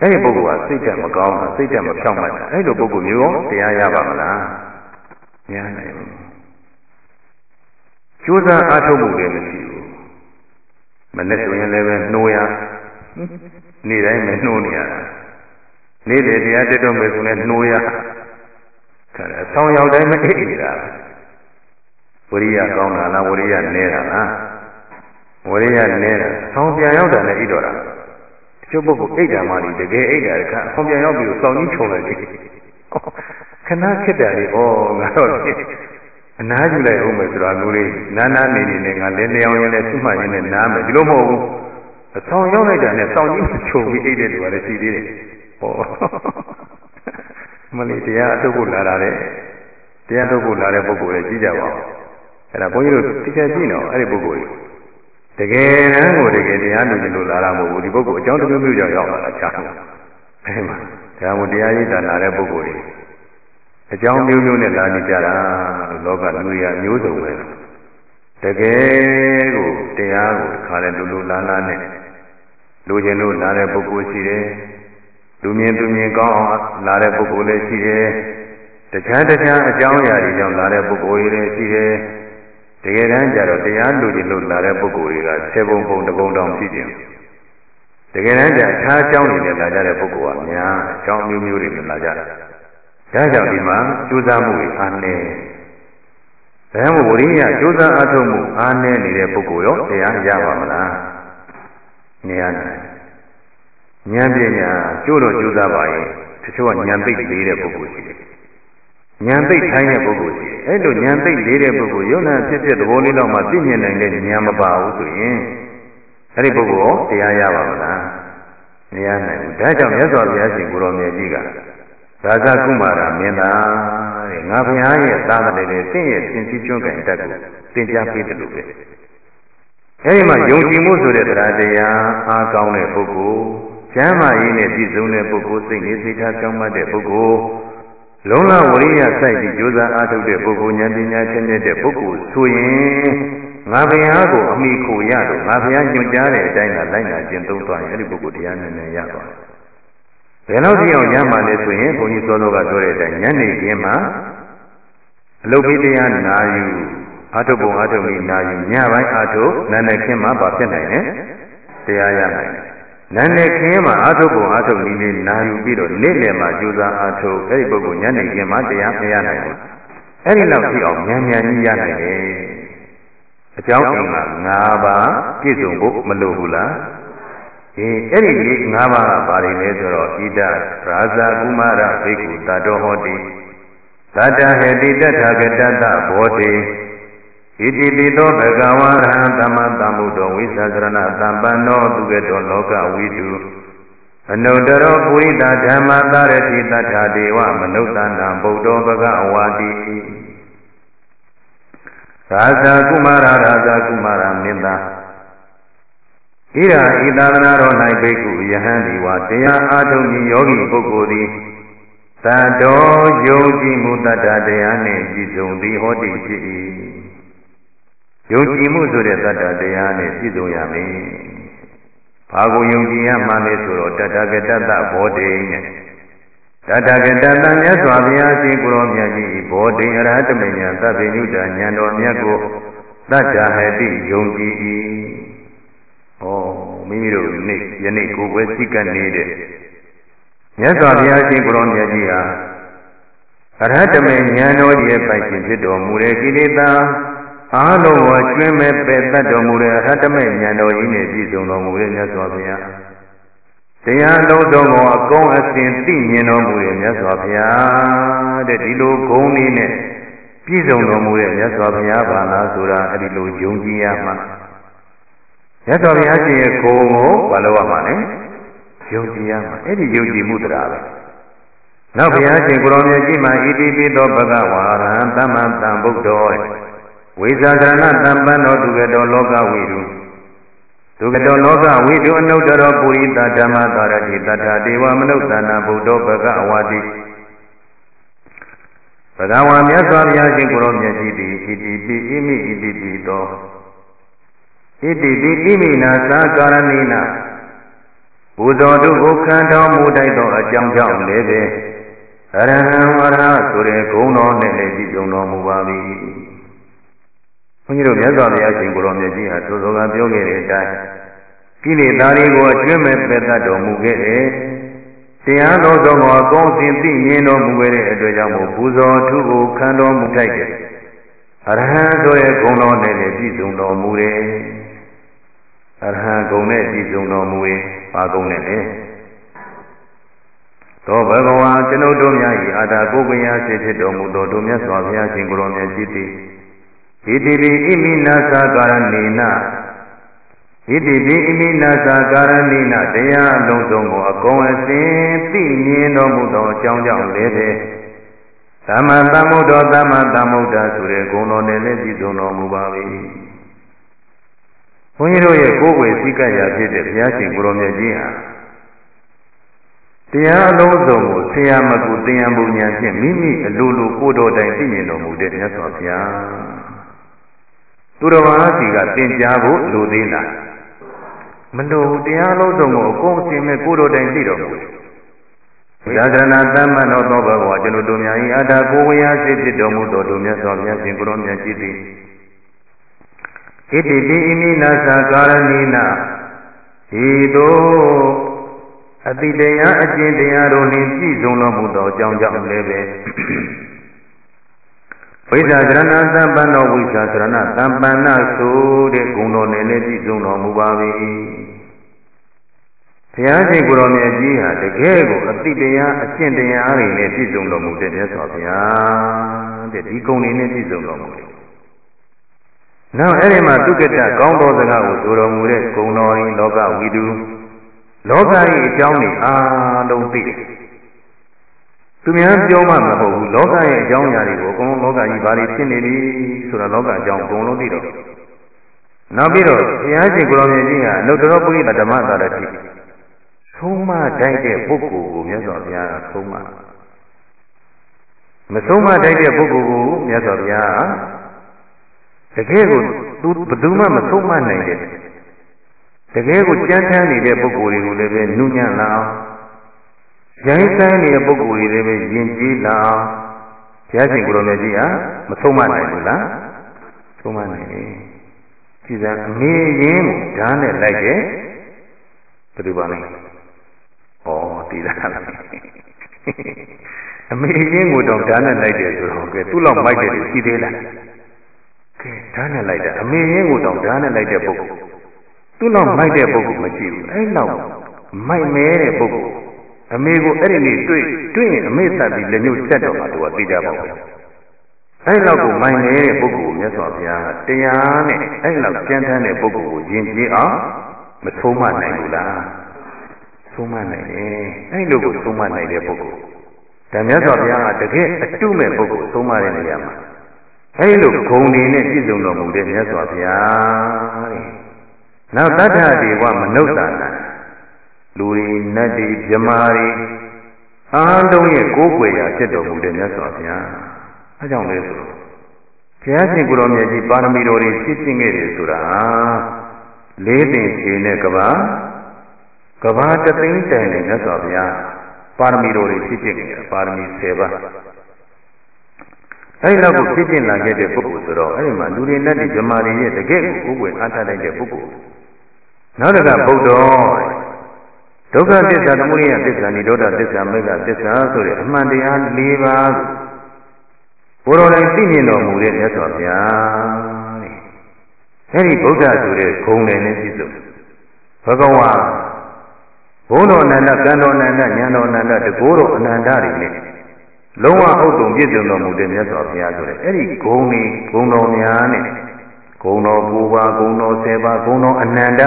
အဲ့ဒီပုဂ္ဂိုလ်ကစိတ်တက်မကောင်းတာစိတ်တက်မဖြောက်မှတ်တာအဲ့လိုပုဂ္ဂိုလ်မျိုးတရားရပါမလားမရနိုင်ဘူးကြိုးစားအားထုတ်မှုလည်းမရှိဘူးမနဲ့ဆိုရင်လည်းပဲနှိုးရနေ့တိုင်းပဲနှိုးနေရတာနေ့လေတရားတက်တော့မယ်ဆိုရင်နှိုးရခါတယ်ဆောင်းရောက်တိုင်းမအိပ်နေတာဝရိယကောင်းတာလားဝရိယနည်းတာလား ဝရိယနည်းတာဆောင်းပြန်ရောက်တာလည်းအိပ်တော့တာကျုပ်ပုဂ္ဂိုလ်အိတ်တာမှဒီတကယ်အိတ်တာကဆောင်းပြန်ရောက်ပြီးတော့စောင်းကြီးခြုံလိုက်တယ်ခဏခက်တယ်လေဩငါတော့အနားယူလိုက်အောင်မယ်ဆိုတာမျိုးလေးနာနာနေနေနဲ့ငါလည်းလျောင်းရင်းနဲ့သူ့မှရင်းနဲ့နားမယ်ဒီလိုမဟုတ်ဘူးအဆောင်ရောက်လိုက်တာနဲ့စောင့်ကြီးချုပ်ပြီးအိတ်တဲ့လူကလည်းရှိသေးတယ်ဟောမလေးတရားအထုတ်ဖို့လာတာလေတရားထုတ်ဖို့လာတဲ့ပုဂ္ဂိုလ်လည်းကြီးကြပါဦးအဲ့ဒါဘုန်းကြီးတို့တိကျကြည့်နော်အဲ့ဒီပုဂ္ဂိုလ်ကြီး တကယ်တမ်းကိုတကယ်တရားလို့လို့လာတာမဟုတ်ဘူးဒီပုဂ္ဂိုလ်အကြောင်းတစ်မျိုးမျိုးကြောင့်ရောက်လာတာချားအဲ့မှာဒါမှတရားရည်တာလာတဲ့ပုဂ္ဂိုလ်ကြီးအကြောင်းမျိုးမျိုးနဲ့လာနေကြတာလောကလူရမျိုးစုံပဲတကယ်ကိုတရားကိုခါလဲလူလူလားလားနဲ့လူချင်းလို့လာတဲ့ပုဂ္ဂိုလ်ရှိတယ်လူမြင်သူမြင်ကောင်းအောင်လာတဲ့ပုဂ္ဂိုလ်လည်းရှိတယ်တခြားတခြားအကြောင်းအရာတွေကြောင့်လာတဲ့ပုဂ္ဂိုလ်တွေလည်းရှိတယ် တကယ်တမ်းကျတော့တရားလူချင်းလို့လာတဲ့ပုဂ္ဂိုလ်တွေကဆယ်ပုံပုံတပုံတောင်ဖြစ်တယ်တကယ်တမ်းကျအခြားအကြောင်းတွေနဲ့လာကြတဲ့ပုဂ္ဂိုလ်ကများအကြောင်းမျိုးမျိုးတွေနဲ့လာကြတာဒါကြောင့်ဒီမှာကြိုးစားမှုတွေအားနည်းဒါကြောင့်ဝိရိယကြိုးစားအားထုတ်မှုအားနည်းနေတဲ့ပုဂ္ဂိုလ်ရောတရားရပါမလားနေရနိုင်ဉာဏ်ပညာကျိုးတော့ကြိုးစားပါရဲ့တချို့ကဉာဏ်သိလေးတဲ့ပုဂ္ဂိုလ်ရှိတယ် ဉာဏ်သိထိုင်းတဲ့ပုဂ္ဂိုလ်ရှိတယ်အဲ့လိုဉာဏ်သိလေးတဲ့ပုဂ္ဂိုလ်ယုံနာဖြစ်ဖြစ်သဘောလေးတော့မှသိမြင်နိုင်တဲ့ဉာဏ်မပါဘူးဆိုရင်အဲ့ဒီပုဂ္ဂိုလ်ရောတရားရပါမလားမရနိုင်ဘူးဒါကြောင့်မြတ်စွာဘုရားရှင်ကိုရောမြတ်ကြီးကသာသကုမာရမင်းသားတဲ့ငါဘုရားရဲ့သာသနာတွေတင့်ရဲ့သင်္ချီကျွန်းကံတက်ကိုသင်ကြားပေးတယ်လို့ပဲအဲဒီမှာယုံကြည်မှုဆိုတဲ့တရားတရားအားကောင်းတဲ့ပုဂ္ဂိုလ်ကျမ်းမာရေးနဲ့ပြည့်စုံတဲ့ပုဂ္ဂိုလ်စိတ်နေစိတ်ထားကြောင်းမှတဲ့ပုဂ္ဂိုလ် လုံးဝဝိရိယစိုက်ပြီးကြိုးစားအားထုတ်တဲ့ပုဂ္ဂိုလ်ဉာဏ်ပညာချင်းတဲ့ပုဂ္ဂိုလ်ဆိုရင်ငါဘုရားကိုအမိခိုရလို့ငါဘုရားညွှန်ကြားတဲ့အတိုင်းသာလိုက်နာကျင့်သုံးသွားရင်အဲ့ဒီပုဂ္ဂိုလ်တရားနဲ့နဲ့ရသွားတယ်ဘယ်လောက်ကြည့်အောင်ညမှလဲဆိုရင်ဘုန်းကြီးစောစောကပြောတဲ့အတိုင်းညနေခင်းမှာအလုတ်ပိတရားနာယူအာထုပုံအာထုနည်းနာယူညပိုင်းအာထုနာနဲ့ခင်းမှာဘာဖြစ်နိုင်လဲတရားရနိုင်တယ် နာနဲ့ခင်းမှာအာထုပုံအာထုနည်းလေးနာယူပြီးတော့နေ့လယ်မှာကြိုးစားအာထုအဲ့ဒီပုဂ္ဂိုလ်ညနေခင်းမှာတရားမရနိုင်ဘူးအဲ့ဒီလောက်ဖြစ်အောင်မြန်မြန်ကြီးရနိုင်တယ်အကြောင်းအင်္ဂါ၅ပါးပြည့်စုံဖို့မလိုဘူးလားဒီအဲ့ဒီလေး၅ပါးကဘာတွေလဲဆိုတော့ဣဒရာဇာကုမာရဘိက္ခုတတော်ဟောတိသတ္တဟေတိတထာဂတတဘောတိ ဣတိပိသောဘဂဝါရဟံသမ္မာသမ္ဗုဒ္ဓဝိသဇရဏသမ္ပန္နောသူကတောလောကဝိတုအနုတရောပုရိသဓမ္မသာရတိတထာဒေဝမနုဿန္တံဗုဒ္ဓဘဂဝါတိရာဇာကုမာရရာဇာကုမာရမင်းသားဣရာဤသာသနာတော်၌ဘိက္ခုယဟန်ဒီဝတရားအားထုတ်ခြင်းယောဂီပုဂ္ဂိုလ်သည်သတ္တောယုံကြည်မှုတတ္တတရားနှင့်ပြည့်စုံသည်ဟောတိဖြစ်၏ ယုံကြည်မှုဆိုတဲ့တတ္တတရားနဲ့ပြည့်စုံရမယ်။ဘာကိုယုံကြည်ရမှလဲဆိုတော့တတ္တကတ္တဘောဓိနဲ့တတ္တကတ္တမြတ်စွာဘုရားရှင်ကိုရောမြတ်ကြီးဘောဓိအရဟတမညာသဗ္ဗညုတဉာဏ်တော်မြတ်ကိုတတ္တဟတိယုံကြည်၏။ဩမိမိတို့နေ့ယနေ့ကိုယ်ပဲစိတ်ကနေတဲ့မြတ်စွာဘုရားရှင်ကိုရောမြတ်ကြီးဟာအရဟတမေဉာဏ်တော်ရဲ့ပိုင်ရှင်ဖြစ်တော်မူတဲ့ကိလေသာ အားလုံးကိုကျွင်းမဲ့ပယ်တတ်တော်မူတဲ့အရဟတမေဉာဏ်တော်ကြီးနဲ့ပြည့်စုံတော်မူတဲ့မြတ်စွာဘုရားတရားလုံးစုံကိုအကုန်အစင်သိမြင်တော်မူတဲ့မြတ်စွာဘုရားတဲ့ဒီလိုဂုဏ်လေးနဲ့ပြည့်စုံတော်မူတဲ့မြတ်စွာဘုရားဘာလားဆိုတာအဲ့ဒီလိုယုံကြည်ရမှာမြတ်စွာဘုရားရှင်ရဲ့ဂုဏ်ကိုဘာလို့ရမှာလဲယုံကြည်ရမှာအဲ့ဒီယုံကြည်မှုတရားပဲနောက်ဘုရားရှင်ကိုရောင်မြတ်ကြီးမှာဣတိပိသောဘဂဝါရံသမ္မာတံဗုဒ္ဓော ဝိဇာကရဏတံပန္နောဒုက္ကတောလောကဝိတုဒုက္ကတောလောကဝိတုအနုတ္တရောပုရိသဓမ္မတာရတိတထာဒေဝမနုဿာနာဗုဒ္ဓောဘဂဝါတိဘဂဝါမြတ်စွာဘုရားရှင်ကိုရောင်မြတ်ကြီးသည်ဣတိပိဣမိဣတိပိသောဣတိပိဣမိနာသာကာရဏိနာပူဇော်တို့ကိုခံတော်မူတိုက်သောအကြောင်းကြောင့်လည်းပဲအရဟံဝရဆိုတဲ့ဂုဏ်တော်နဲ့လည်းကြည်ကြုံတော်မူပါ၏ဘု န်းကြီးတို့မြတ်စွာဘုရားရှင်ကိုရောမြတ်ကြီးဟာသို့သောကပြောခဲ့တဲ့အတိုင်းကိလေသာတွေကိုအကျွမ်းမဲ့ပယ်တတ်တော်မူခဲ့တယ်တရားတော်ဆုံးကိုအကောင်းစဉ်သိမြင်တော်မူခဲ့တဲ့အတွက်ကြောင့်မို့ပူဇော်ထုကိုခံတော်မူထိုက်တယ်အရဟံဆိုတဲ့ဂုဏ်တော်နဲ့လည်းပြည့်စုံတော်မူတယ်အရဟံဂုဏ်နဲ့ပြည့်စုံတော်မူရင်ပါကုန်နဲ့လေသောဘဂဝါကျွန်ုပ်တို့များ၏အာတာကိုပညာစေဖြစ်တော်မူသောတို့မြတ်စွာဘုရားရှင်ကိုယ်တော်မြတ်ရှိသည် ဣတိပိဣမိနာသာကာရဏေနဣတိပိဣမိနာသာကာရဏေနတရားအလုံးစုံကိုအကုန်အစင်သိမြင်တော်မူသောအကြောင်းကြောင့်လည်းပဲသမ္မာသမ္ဗုဒ္ဓသမ္မာသမ္ဗုဒ္ဓဆိုတဲ့ဂုဏ်တော်နဲ့လည်းပြည့်စုံတော်မူပါ၏ဘုန်းကြီးတို့ရဲ့ကိုယ်ွယ်စည်းကပ်ရာဖြစ်တဲ့ဘုရားရှင်ကိုရောမြတ်ကြီးဟာတရားအလုံးစုံကိုဆရာမကူတရားပုံညာဖြင့်မိမိအလိုလိုကိုယ်တော်တိုင်သိမြင်တော်မူတဲ့မြတ်စွာဘုရား သူတော်ဘာစီကသင်ကြားဖို့လိုသေးလားမလိုတရားလုံးစုံကိုအကုန်အစင်မဲ့ကိုယ်တော်တိုင်သိတော်မူတယ်သာသနာသမ္မနောသောဘဂဝါကျွန်ုပ်တို့များ၏အတ္တကိုဝေယစိတ်ဖြစ်တော်မူသောတို့မြတ်စွာဘုရားရှင်ကိုရောမြတ်ကြီးသည်ဣတိပိဣမိနာသာကာရဏိနာဤသို့အတိတရားအကျင့်တရားတို့နှင့်ပြည့်စုံတော်မူသောအကြောင်းကြောင့်လည်းပဲ ဝိဇာကရဏသံပန္နောဝိဇာကရဏသံပန္နဆိုတဲ့ဂုဏ်တော်နဲ့လည်းပြည့်စုံတော်မူပါ၏ဘုရားရှင်ကိုယ်တော်မြတ်ကြီးဟာတကယ်ကိုအတိတရားအကျင့်တရားတွေနဲ့ပြည့်စုံတော်မူတဲ့မြတ်စွာဘုရားတဲ့ဒီဂုဏ်တွေနဲ့ပြည့်စုံတော်မူတယ်နောက်အဲ့ဒီမှာသုကတကောင်းသောစကားကိုဆိုတော်မူတဲ့ဂုံတော်ရင်လောကဝိတုလောကရဲ့အကြောင်းတွေအားလုံးသိတယ်။ သူများပြောမှမဟုတ်ဘူးလောကရဲ့အကြောင်းအရာတွေကိုအကုန်လုံးလောကကြီးဘာတွေဖြစ်နေပြီဆိုတာလောကအကြောင်းအကုန်လုံးသိတော့နောက်ပြီးတော့ဘုရားရှင်ကိုရောင်မြတ်ကြီးကအနုတ္တရောပုရိသဓမ္မသာရတိဆုံးမတိုက်တဲ့ပုဂ္ဂိုလ်ကိုမြတ်စွာဘုရားကဆုံးမမဆုံးမတိုက်တဲ့ပုဂ္ဂိုလ်ကိုမြတ်စွာဘုရားတကယ်ကိုသူဘယ်သူမှမဆုံးမနိုင်တဲ့တကယ်ကိုကြမ်းတမ်းနေတဲ့ပုဂ္ဂိုလ်တွေကိုလည်းပဲနုညံ့လာအောင် ရိုင်းဆိုင်နေတဲ့ပုဂ္ဂိုလ်တွေလည်းပဲယဉ်ကျေးလာအောင်ဘုရားရှင်ကိုယ်တော်မြတ်ကြီးဟာမဆုံးမနိုင်ဘူးလားဆုံးမနိုင်တယ်ကြည်စံအမေရင်းကိုဓာတ်နဲ့လိုက်တယ်ဘယ်လိုပါလဲဩတည်တာအမေရင်းကိုတော့ဓာတ်နဲ့လိုက်တယ်ဆိုတော့ကဲသူ့လောက်မိုက်တယ်ရှိသေးလားကဲဓာတ်နဲ့လိုက်တာအမေရင်းကိုတော့ဓာတ်နဲ့လိုက်တဲ့ပုဂ္ဂိုလ်သူ့လောက်မိုက်တဲ့ပုဂ္ဂိုလ်မရှိဘူးအဲ့လောက်မိုက်မဲတဲ့ပုဂ္ဂိုလ် အမေကိုအဲ့ဒီနေ့တွေ့တွေ့ရင်အမေသတ်ပြီးလက်ညှိုးဆက်တော့မှသူကသိကြပါဘူးအဲ့လောက်ကိုမိုင်နေတဲ့ပုဂ္ဂိုလ်မြတ်စွာဘုရားကတရားနဲ့အဲ့လောက်ကျမ်းထမ်းတဲ့ပုဂ္ဂိုလ်ကိုယဉ်ကျေးအောင်မဆုံးမနိုင်ဘူးလားဆုံးမနိုင်တယ်အဲ့လိုကိုဆုံးမနိုင်တဲ့ပုဂ္ဂိုလ်ဒါမြတ်စွာဘုရားကတကယ်အတုမဲ့ပုဂ္ဂိုလ်ဆုံးမတဲ့နေရာမှာအဲ့လိုဂုံနေနဲ့ပြည့်စုံတော်မူတဲ့မြတ်စွာဘုရားတဲ့နောက်တတ္ထဒီဝမနုဿာနာ လူတွေနတ်တွေမြမာတွေအားလုံးရဲ့ကိုးကွယ်ရာဖြစ်တော်မူတဲ့မြတ်စွာဘုရားအဲကြောင့်လေဆိုတော့ဘုရားရှင်ကိုရောမြတ်ကြီးပါရမီတော်တွေဖြည့်ကျင့်ခဲ့တယ်ဆိုတာလေးပင်ခြေနဲ့ကဘာကဘာတသိန်းတိုင်နဲ့မြတ်စွာဘုရားပါရမီတော်တွေဖြည့်ကျင့်ခဲ့တာပါရမီ10ပါးအဲဒီလောက်ကိုဖြည့်ကျင့်လာခဲ့တဲ့ပုဂ္ဂိုလ်ဆိုတော့အဲဒီမှာလူတွေနဲ့ဒီဇမားတွေရဲ့တကယ်ကိုကိုယ်ကိုအားထားလိုက်တဲ့ပုဂ္ဂိုလ်နောက်တစ်ခါဗုဒ္ဓ ဒုက္ခသစ္စာသမုဒိယသစ္စာនិရောဓသစ္စာမေဃသစ္စာဆိုတဲ့အမှန်တရား၄ပါးဘုရောတိုင်းသိမြင်တော်မူတဲ့မြတ်စွာဘုရားတဲ့အဲဒီဗုဒ္ဓဆိုတဲ့ဂုဏ်နဲ့ပြည့်စုံဘဂဝါဘုန်းတော်အနန္တကံတော်အနန္တဉာဏ်တော်အနန္တတကိုးတော်အနန္တတွေနဲ့လုံးဝဥဒ္ဒုံပြည့်စုံတော်မူတဲ့မြတ်စွာဘုရားဆိုတဲ့အဲ့ဒီဂုဏ်တွေဂုဏ်တော်များနဲ့ဂုဏ်တော်၉ပါးဂုဏ်တော်၁၀ပါးဂုဏ်တော်အနန္တ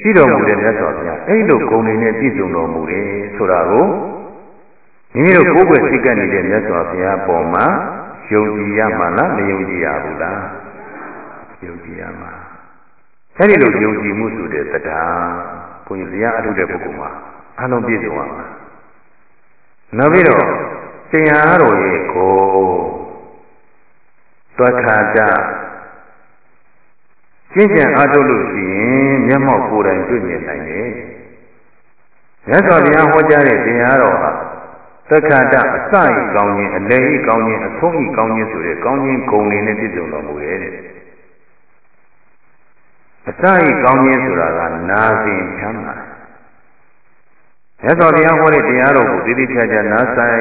ရှိတော်မူတဲ့မြတ်စွာဘုရားအဲ့လိုဂုဏ်တွေနဲ့ပြည့်စုံတော်မူတယ်ဆိုတာကိုမိမိတို့ကိုယ်ွယ်စိတ်ကနေတဲ့မြတ်စွာဘုရားပေါ်မှာယုံကြည်ရမှာလားမယုံကြည်ရဘူးလားယုံကြည်ရမှာအဲ့ဒီလိုယုံကြည်မှုဆိုတဲ့တရားဘုန်းကြီးတရားအထုတဲ့ပုဂ္ဂိုလ်မှာအလုံးပြည့်စုံရမှာနောက်ပြီးတော့တရားတော်ရဲ့ကိုသွက်ခါကြ ရှင်းကြံအားထုတ်လို့ရှိရင်မျက်မှောက်ကိုယ်တိုင်တွေ့မြင်နိုင်တယ်မြတ်စွာဘုရားဟောကြားတဲ့တရားတော်ဟာသက္ကတအစဤကောင်းခြင်းအလယ်ဤကောင်းခြင်းအဆုံးဤကောင်းခြင်းဆိုတဲ့ကောင်းခြင်းဂုဏ်တွေနဲ့ပြည့်စုံတော်မူရဲ့တဲ့အစဤကောင်းခြင်းဆိုတာကနာစဉ်ချမ်းသာမြတ်စွာဘုရားဟောတဲ့တရားတော်ကိုသိသိချာချာနားဆိုင်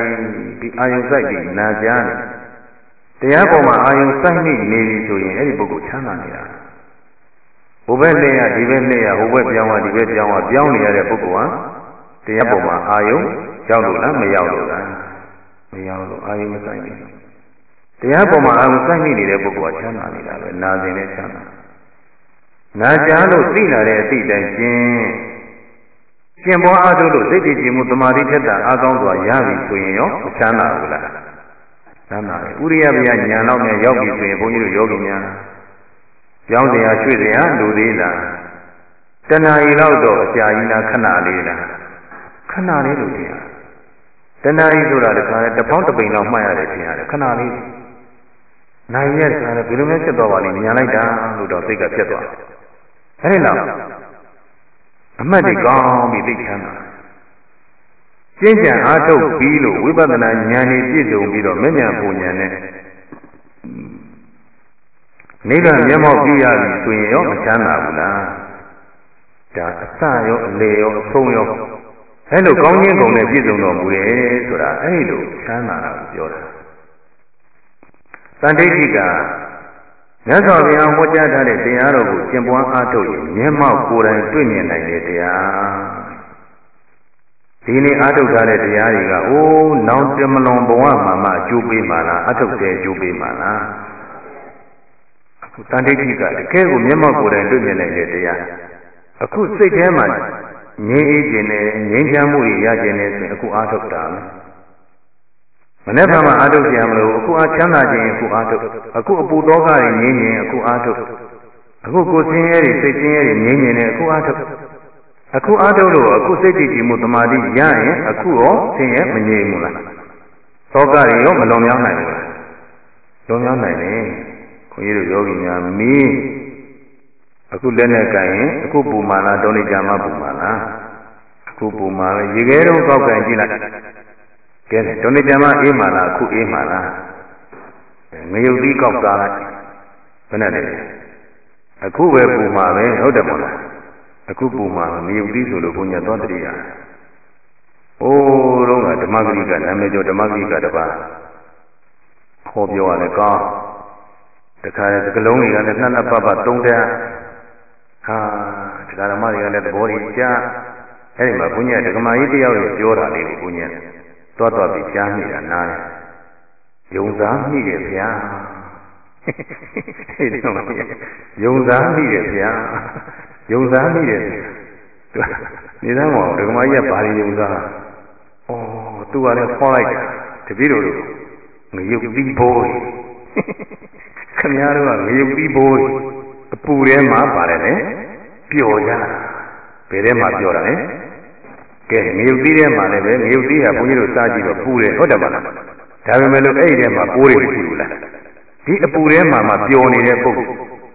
ပြီးအာယုစိုက်ပြီးနာကြားတယ်တရားပေါ်မှာအာယုစိုက်နေနေပြီဆိုရင်အဲ့ဒီပုဂ္ဂိုလ်ချမ်းသာနေတာ ဟိုဘက်လှည့်ရဒီဘက်လှည့်ရဟိုဘက်ပြောင်းရဒီဘက်ပြောင်းရပြောင်းနေရတဲ့ပုဂ္ဂိုလ်ဟာတရားပေါ်မှာအာယုရောက်လို့လားမရောက်လို့လားမရောက်လို့အာယုမဆိုင်ဘူးတရားပေါ်မှာအာယုဆိုင်နေတဲ့ပုဂ္ဂိုလ်ကချမ်းသာနေတာပဲနာကျင်နဲ့ချမ်းသာနာကြားလို့သိလာတဲ့အသိတိုင်းရှင်းရှင်းပေါ်အားထုတ်လို့စိတ်တည်ကြည်မှုတမာတိထက်တာအားကောင်းစွာရပြီဆိုရင်ရောမချမ်းသာဘူးလားချမ်းသာတယ်ဥရိယဗျာညာတော့မြန်ရောက်ပြီဆိုရင်ဘုန်းကြီးတို့ယောဂီများ ကြောင်းစရာရွှေ့စရာလူသေးလားတဏှာကြီးတော့တော့အကြာကြီးလားခဏလေးလားခဏလေးလို့ထင်ရတယ်တဏှာကြီးဆိုတာတခါတည်းတပေါင်းတပိန်လောက်မှတ်ရတယ်ထင်ရတယ်ခဏလေးနိုင်ရဲ့ဆိုတော့ဘယ်လိုမျိုးဖြစ်သွားပါလိမ့်ညာလိုက်တာလို့တော့စိတ်ကဖြစ်သွားတယ်အဲဒီလောက်အမှတ်တွေကောင်းပြီးသိချမ်းသာကျင့်ကြံအားထုတ်ပြီးလို့ဝိပဿနာဉာဏ်နဲ့ပြည့်စုံပြီးတော့မဉ္ဇဉ်ပူဉာဏ်နဲ့ နိဗ္ဗာန်မျက်မှောက်ပြုရပြီဆိုရင်ရောမချမ်းသာဘူးလားဒါအစရောအလေရောအဆုံးရောအဲလိုကောင်းခြင်းကုန်နဲ့ပြည့်စုံတော်မူတယ်ဆိုတာအဲလိုချမ်းသာတာကိုပြောတာတန်ဋိဋ္ဌိကမြတ်စွာဘုရားဟောကြားထားတဲ့တရားတော်ကိုကျင့်ပွားအားထုတ်ရင်မျက်မှောက်ကိုယ်တိုင်တွေ့မြင်နိုင်တဲ့တရားဒီနေ့အားထုတ်ထားတဲ့တရားတွေကအိုးနောင်တမလွန်ဘဝမှာမှအကျိုးပေးမှာလားအထုတ်တဲ့အကျိုးပေးမှာလားအခု တန်ဋိဋ္ဌိကတကယ်ကိုမျက်မှောက်ကိုယ်တိုင်တွေ့မြင်နိုင်တဲ့တရားအခုစိတ်ထဲမှာငြိမ်းအေးခြင်းနဲ့ငြိမ်းချမ်းမှုတွေရခြင်းနဲ့ဆိုရင်အခုအားထုတ်တာမနေ့ကမှအားထုတ်ကြမလို့အခုအားချမ်းသာခြင်းအခုအားထုတ်အခုအပူတောကတွေငြိမ်းခြင်းအခုအားထုတ်အခုကိုယ်ဆင်းရဲတွေစိတ်ဆင်းရဲတွေငြိမ်းခြင်းနဲ့အခုအားထုတ်အခုအားထုတ်လို့အခုစိတ်တည်ကြည်မှုတမာတိရရင်အခုရောဆင်းရဲမငြိမ်ဘူးလားသောကတွေရောမလွန်မြောက်နိုင်ဘူးလားလွန်မြောက်နိုင်တယ်ခွ န်ကြီးတို့ယောဂီများမီးအခုလက်နဲ့ကင်ရင်အခုပူမာလားတောနေကြမှာပူမာလားအခုပူမာပဲရေခဲတော့ကောက်ကင်ကြည့်လိုက်ကဲတောနေကြမှာအေးမာလားအခုအေးမာလားငရုတ်သီးကောက်စားလိုက်ဘယ်နဲ့လဲအခုပဲပူမှာပဲဟုတ်တယ်မို့လားအခုပူမှာမယုတ်သေးဆိုလို့ဘုညာသွားတတိယအိုးတော့ကဓမ္မဂရိကနာမည်ကျော်ဓမ္မဂရိကတပါးဟောပြောရတယ်ကောင်း တခါလေစကလုံးတွေကလည်းနှစ်နှစ်ပတ်ပတ်သုံးတဲ့ဟာတရားဓမ္မတွေကလည်းသဘောကြီးကြားအဲ့ဒီမှာဘုညာဒကမာကြီးတယောက်ရဲ့ပြောတာလေးကိုဘုညာသွားသွားပြီးကြားမိတာနားယုံစားမိတယ်ဗျာအဲ့ဒီတော့ယုံစားမိတယ်ဗျာယုံစားမိတယ်နေသားမောင်ဒကမာကြီးကဘာလို့ယုံစားဩသူကလည်းခေါ်လိုက်တာတပည့်တော်တို့ငရုတ်ပြီးဘိုး ခင်ဗျားတို့ကငရုတ်ပြီးဘိုးအပူထဲမှာပါတယ်လေပျော်ကြဘယ်ထဲမှာပျော်တာလဲကဲငရုတ်ပြီးထဲမှာလည်းပဲငရုတ်ပြီးဟာဘုန်းကြီးတို့စားကြည့်တော့ပူတယ်ဟုတ်တယ်မလားဒါပေမဲ့လို့အဲ့ဒီထဲမှာပိုးတွေမရှိဘူးလားဒီအပူထဲမှာမှပျော်နေတဲ့ပုဂ္ဂိုလ်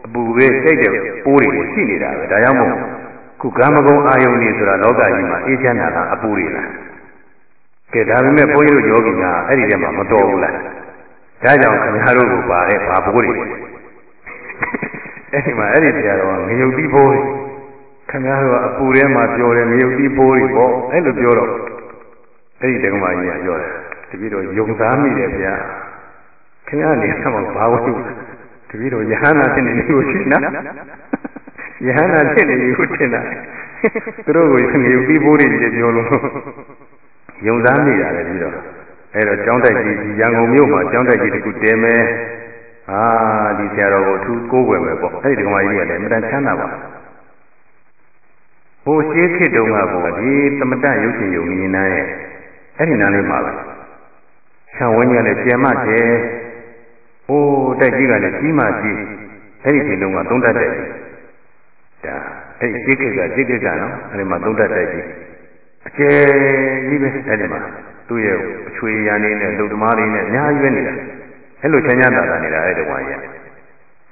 အပူပဲစိတ်တဲ့ပိုးတွေရှိနေတာပဲဒါကြောင့်မို့ခုကာမဂုဏ်အာယုန်တွေဆိုတာလောကကြီးမှာအေးချမ်းတာကအပူတွေလားကဲဒါပေမဲ့ဘုန်းကြီးတို့ယောဂီကအဲ့ဒီထဲမှာမတော်ဘူးလား ဒါကြောင့်ခင်ဗျားတို့ကိုပါတဲ့ဘာဘိုးတွေအဲ့ဒီမှာအဲ့ဒီတရားတော်ငရုတ်တိဘိုးတွေခင်ဗျားတို့ကအပူထဲမှာပြောတယ်ငရုတ်တိဘိုးတွေပေါ့အဲ့လိုပြောတော့အဲ့ဒီတက္ကမကြီးကပြောတယ်တပည့်တော်ယုံသားမိတယ်ဗျာခင်ဗျားနေမှာဘာဝတ္ထုတပည့်တော်ယဟနာဖြစ်နေလို့ရှိနော်ယဟနာဖြစ်နေလို့ထင်တာသူတို့ကိုငရုတ်တိဘိုးတွေပြောလို့ယုံသားမိတာလေပြီးတော့ အဲ့တော့ကျောင်းတိုက်ကြီးရန်ကုန်မြို့မှာကျောင်းတိုက်ကြီးတစ်ခုတဲမယ်ဟာဒီဆရာတော်ကိုအထူးကိုးကွယ်မယ်ပေါ့အဲ့ဒီဓမ္မကြီးကလည်းအမှန်တန်ချမ်းသာပါဟိုရှေးခေတ်တုန်းကပေါ့ဒီသမတရုပ်ရှင်ယုံမြင်နာရဲ့အဲ့ဒီနားလေးမှာပဲဆံဝင်းကြီးလည်းပြန်မကျဲဟိုတိုက်ကြီးကလည်းကြီးမှကြီးအဲ့ဒီချိန်တုန်းကသုံးတတ်တဲ့ဒါအဲ့ဒီရှေးခေတ်ကရှေးခေတ်ကနော်အဲ့ဒီမှာသုံးတတ်တဲ့ကြီးအကျယ်ကြီးပဲအဲ့ဒီမှာ သူ့ရဲ့အချွေရန်နေနဲ့လူသမားတွေနဲ့အများကြီးပဲနေတာအဲ့လိုချမ်းချမ်းသာသာနေတာအဲ့ဒီဝါကြီး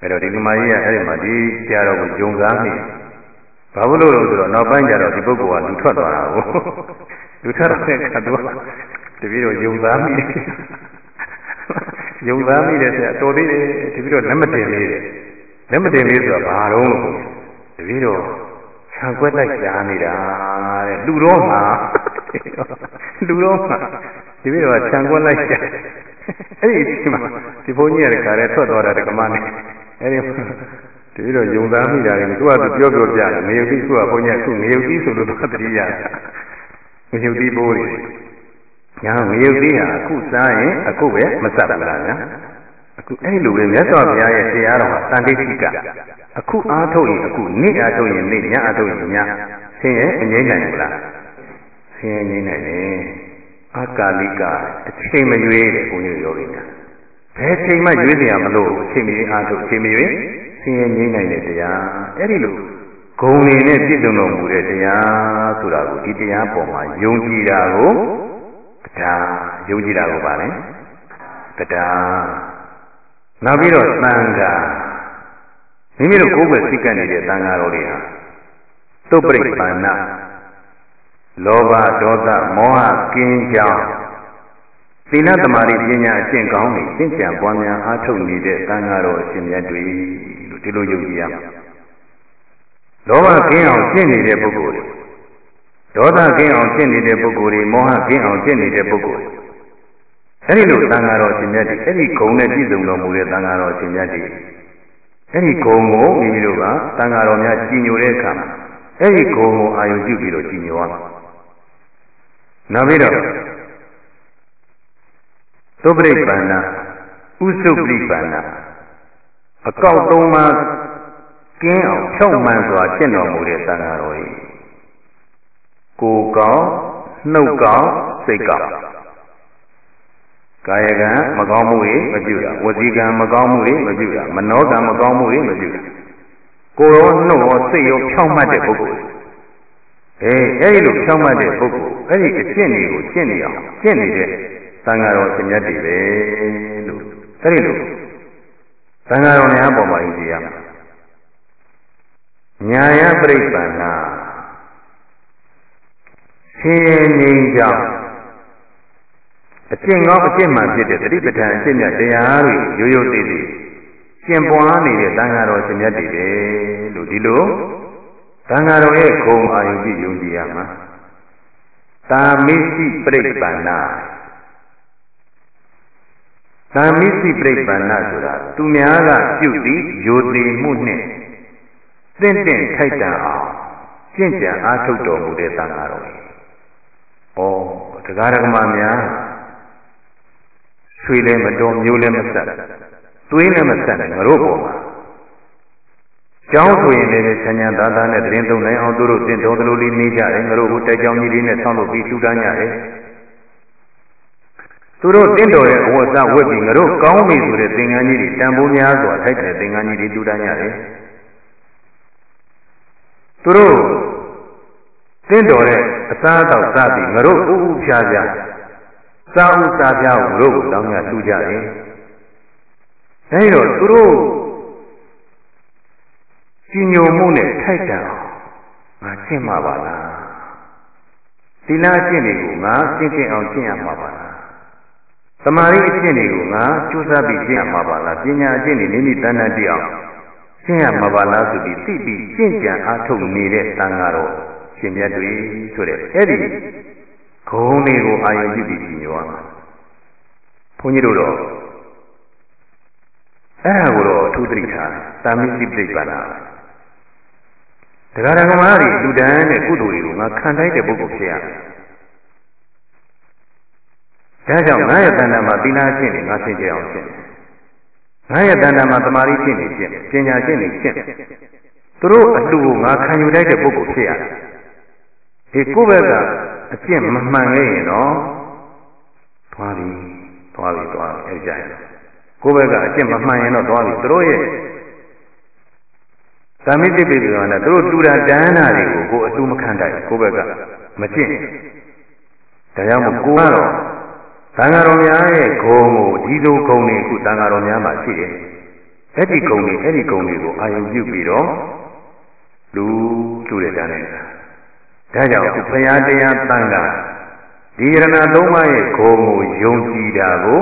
အဲ့တော့ဒီကမာကြီးကအဲ့ဒီမှာဒီဆရာတော်ကိုဂျုံစားမိဘာလို့လို့ဆိုတော့နောက်ပိုင်းကျတော့ဒီပုဂ္ဂိုလ်ကလူထွက်သွားတာကိုလူထွက်တဲ့အခါတော့တပည့်တော်ယုံသားမိယုံသားမိတယ်ဆရာတော်သေးတယ်တပည့်တော်လက်မတင်လေးတယ်လက်မတင်လေးဆိုတော့ဘာတော့လို့တပည့်တော်ဆံကွက်လိုက်ရှားနေတာတဲ့လူတော့မှာ လူတော့မှာတပည့်တော်ဆံကွက်လိုက်ရှားအဲ့ဒီအချိန်မှာဒီဘုန်းကြီးရတဲ့ခါလဲထွက်သွားတာတက္ကမနဲ့အဲ့ဒီတပည့်တော်ယုံသားမိတာလေသူကသူပြောပြောပြတယ်ငရုတ်တိခုကဘုန်းကြီးအခုငရုတ်တိဆိုလို့သူကတတိယငရုတ်တိဘိုးတွေညာငရုတ်တိဟာအခုစားရင်အခုပဲမစပ်ဘူးလားညာအခုအဲ့လိုပဲမြတ်စွာဘုရားရဲ့တရားတော်ဟာတန်တိတိကအခုအားထုတ်ရင်အခုနေ့အားထုတ်ရင်နေ့ညအားထုတ်ရင်ညဆင်းရဲအငြိမ့်နိုင်ဘူးလား ဆင်းရဲငြိမ့်နိုင်တယ်အကာလိကအချိန်မရွေးတယ်ဘုန်းကြီးယောဂီများဘယ်ချိန်မှရွေးစရာမလိုအချိန်မရွေးအားထုတ်အချိန်မရွေးဆင်းရဲငြိမ့်နိုင်တဲ့တရားအဲ့ဒီလိုဂုံနေနဲ့ပြည့်စုံတော်မူတဲ့တရားဆိုတာကိုဒီတရားပေါ်မှာယုံကြည်တာကိုတရားယုံကြည်တာကိုပါလေတရားနောက်ပြီးတော့သံဃာမိမိတို့ကိုယ်ပဲသိကပ်နေတဲ့သံဃာတော်တွေဟာသုပ္ပရိပန္န လောဘဒေါသမောဟကင်းကြောင်းသီလသမာဓိပညာအကျင့်ကောင်းတွေရှင်းကြံပွားများအားထုတ်နေတဲ့သံဃာတော်အရှင်မြတ်တွေလို့ဒီလိုယုံကြည်ရမှာလောဘကင်းအောင်ရှင်းနေတဲ့ပုဂ္ဂိုလ်တွေဒေါသကင်းအောင်ရှင်းနေတဲ့ပုဂ္ဂိုလ်တွေမောဟကင်းအောင်ရှင်းနေတဲ့ပုဂ္ဂိုလ်တွေအဲဒီလိုသံဃာတော်အရှင်မြတ်တွေအဲဒီဂုံနဲ့ပြည့်စုံတော်မူတဲ့သံဃာတော်အရှင်မြတ်တွေအဲဒီဂုံကိုမိမိတို့ကသံဃာတော်များကြီးညိုတဲ့အခါမှာအဲဒီဂုံကိုအာယုပြုပြီးတော့ကြီးညိုရမှာ နောက်ပြီးတော့သုပရိပန္နဥစုပရိပန္နအကောက်သုံးပါးကင်းအောင်ဖြောင့်မှန်စွာရှင်းတော်မူတဲ့သံဃာတော်ကြီးကိုယ်ကောင်းနှုတ်ကောင်းစိတ်ကောင်းကာယကံမကောင်းမှုတွေမပြုတာဝစီကံမကောင်းမှုတွေမပြုတာမနောကံမကောင်းမှုတွေမပြုတာကိုယ်ရောနှုတ်ရောစိတ်ရောဖြောင့်မှတ်တဲ့ပုဂ္ဂိုလ် အေးအဲ့ဒီလိုဖြောင့်မှတ်တဲ့ပုဂ္ဂိုလ်အဲ့ဒီအကျင့်တွေကိုကျင့်နေအောင်ကျင့်နေတဲ့သံဃာတော်ရှင်မြတ်တွေပဲလို့အဲ့ဒီလိုသံဃာတော်များပေါ်မှာယူကြရမှာညာယပြိပ္ပန္နာရှင်ငြိမ်းကြောင်းအကျင့်ကောင်းအကျင့်မှန်ဖြစ်တဲ့တတိပဋ္ဌာန်အကျင့်မြတ်တရားတွေရိုးရိုးသေးသေးရှင်ပွားနေတဲ့တန်ဃာတော်ရှင်မြတ်တွေပဲလို့ဒီလို တန်ဃာတော်ရဲ့ဂုံအာယုကြည့်ယုံကြည်ရမှာသာမိစိပြိပ္ပန္နာသာမိစိပြိပ္ပန္နာဆိုတာသူများကပြုပြီးယိုသိမှုနဲ့တင့်တင့်ထိုက်တန်အောင်ကျင့်ကြံအားထုတ်တော်မူတဲ့သံဃာတော်။ဩတရားဓမ္မများဆွေလည်းမတော်မျိုးလည်းမဆက်သွေးလည်းမဆက်ငါတို့ပေါ်မှာ ကျောင်းဆိုရင်လည်းဆញ្ញံသာသာနဲ့သတင်းသုံးနိုင်အောင်သူတို့တင်တော်သလိုလေးနေကြတယ်ငါတို့ကိုတိုက်ကြောင်းကြီးလေးနဲ့ဆောင်းလုပ်ပြီးထူတန်းကြတယ်သူတို့တင့်တော်ရဲ့အဝတ်စားဝတ်ပြီးငါတို့ကောင်းပြီဆိုတဲ့သင်္ကန်းကြီးတွေတန်ဖိုးများစွာထိုက်တဲ့သင်္ကန်းကြီးတွေထူတန်းကြတယ်သူတို့တင့်တော်တဲ့အစားအသောက်စားပြီးငါတို့ဥဥဖြားဖြားစားဥစားဖြားကိုတို့ကိုတောင်းရထူကြတယ်အဲဒီတော့သူတို့ ကြီးညိုမှုနဲ့ထိုက်တန်အောင်ငါရှင်းမှာပါလားသီလအကျင့်တွေကိုငါရှင်းရှင်းအောင်ရှင်းရမှာပါလားသမာဓိအကျင့်တွေကိုငါကြိုးစားပြီးရှင်းရမှာပါလားပညာအကျင့်တွေမိမိတဏ္ဍာတိအောင်ရှင်းရမှာပါလားဆိုပြီးသိပြီးရှင်းကြံအားထုတ်နေတဲ့တန်ဃာတော်ရှင်မြတ်တွေဆိုတဲ့အဲ့ဒီဂုံတွေကိုအာရုံပြုပြီးကြည့်ရအောင်ဘုန်းကြီးတို့တော့အဲ့ဒါကိုတော့အထူးသတိထားသာမိစိပိဋ္ဌာနာ တရားဓမ္မတွေလူတန်းတဲ့ကုသိုလ်တွေကိုငါခံတိုင်းတဲ့ပုဂ္ဂိုလ်ဖြစ်ရမယ်ဒါကြောင့်ငါရဲ့တဏ္ဍာမှာသီလရှင်းနေငါရှင်းကြအောင်ရှင်းငါရဲ့တဏ္ဍာမှာသမာဓိရှင်းနေရှင်းပညာရှင်းနေရှင်းသူတို့အတူကိုငါခံယူလိုက်တဲ့ပုဂ္ဂိုလ်ဖြစ်ရတယ်ဒီကိုယ့်ဘက်ကအကျင့်မမှန်ခဲ့ရင်တော့သွားပြီသွားပြီသွားပြီအဲ့ကြရင်ကိုယ့်ဘက်ကအကျင့်မမှန်ရင်တော့သွားပြီသူတို့ရဲ့ သမိတိပိပကနဲ့သူတို့တူတာတန်းတာတွေကိုကိုယ်အတူမခံတိုက်ကိုယ့်ဘက်ကမကျင့်ဒါကြောင့်မို့ကိုကတော့သံဃာတော်များရဲ့ဂုံကိုဒီလိုဂုံတွေအခုသံဃာတော်များမှာရှိတယ်အဲ့ဒီဂုံတွေအဲ့ဒီဂုံတွေကိုအာယုပြုပြီးတော့လူလူတဲ့တန်းနေတာဒါကြောင့်ဘုရားတရားတန်ခါဒီရဏသုံးပါးရဲ့ဂုံကိုယုံကြည်တာကို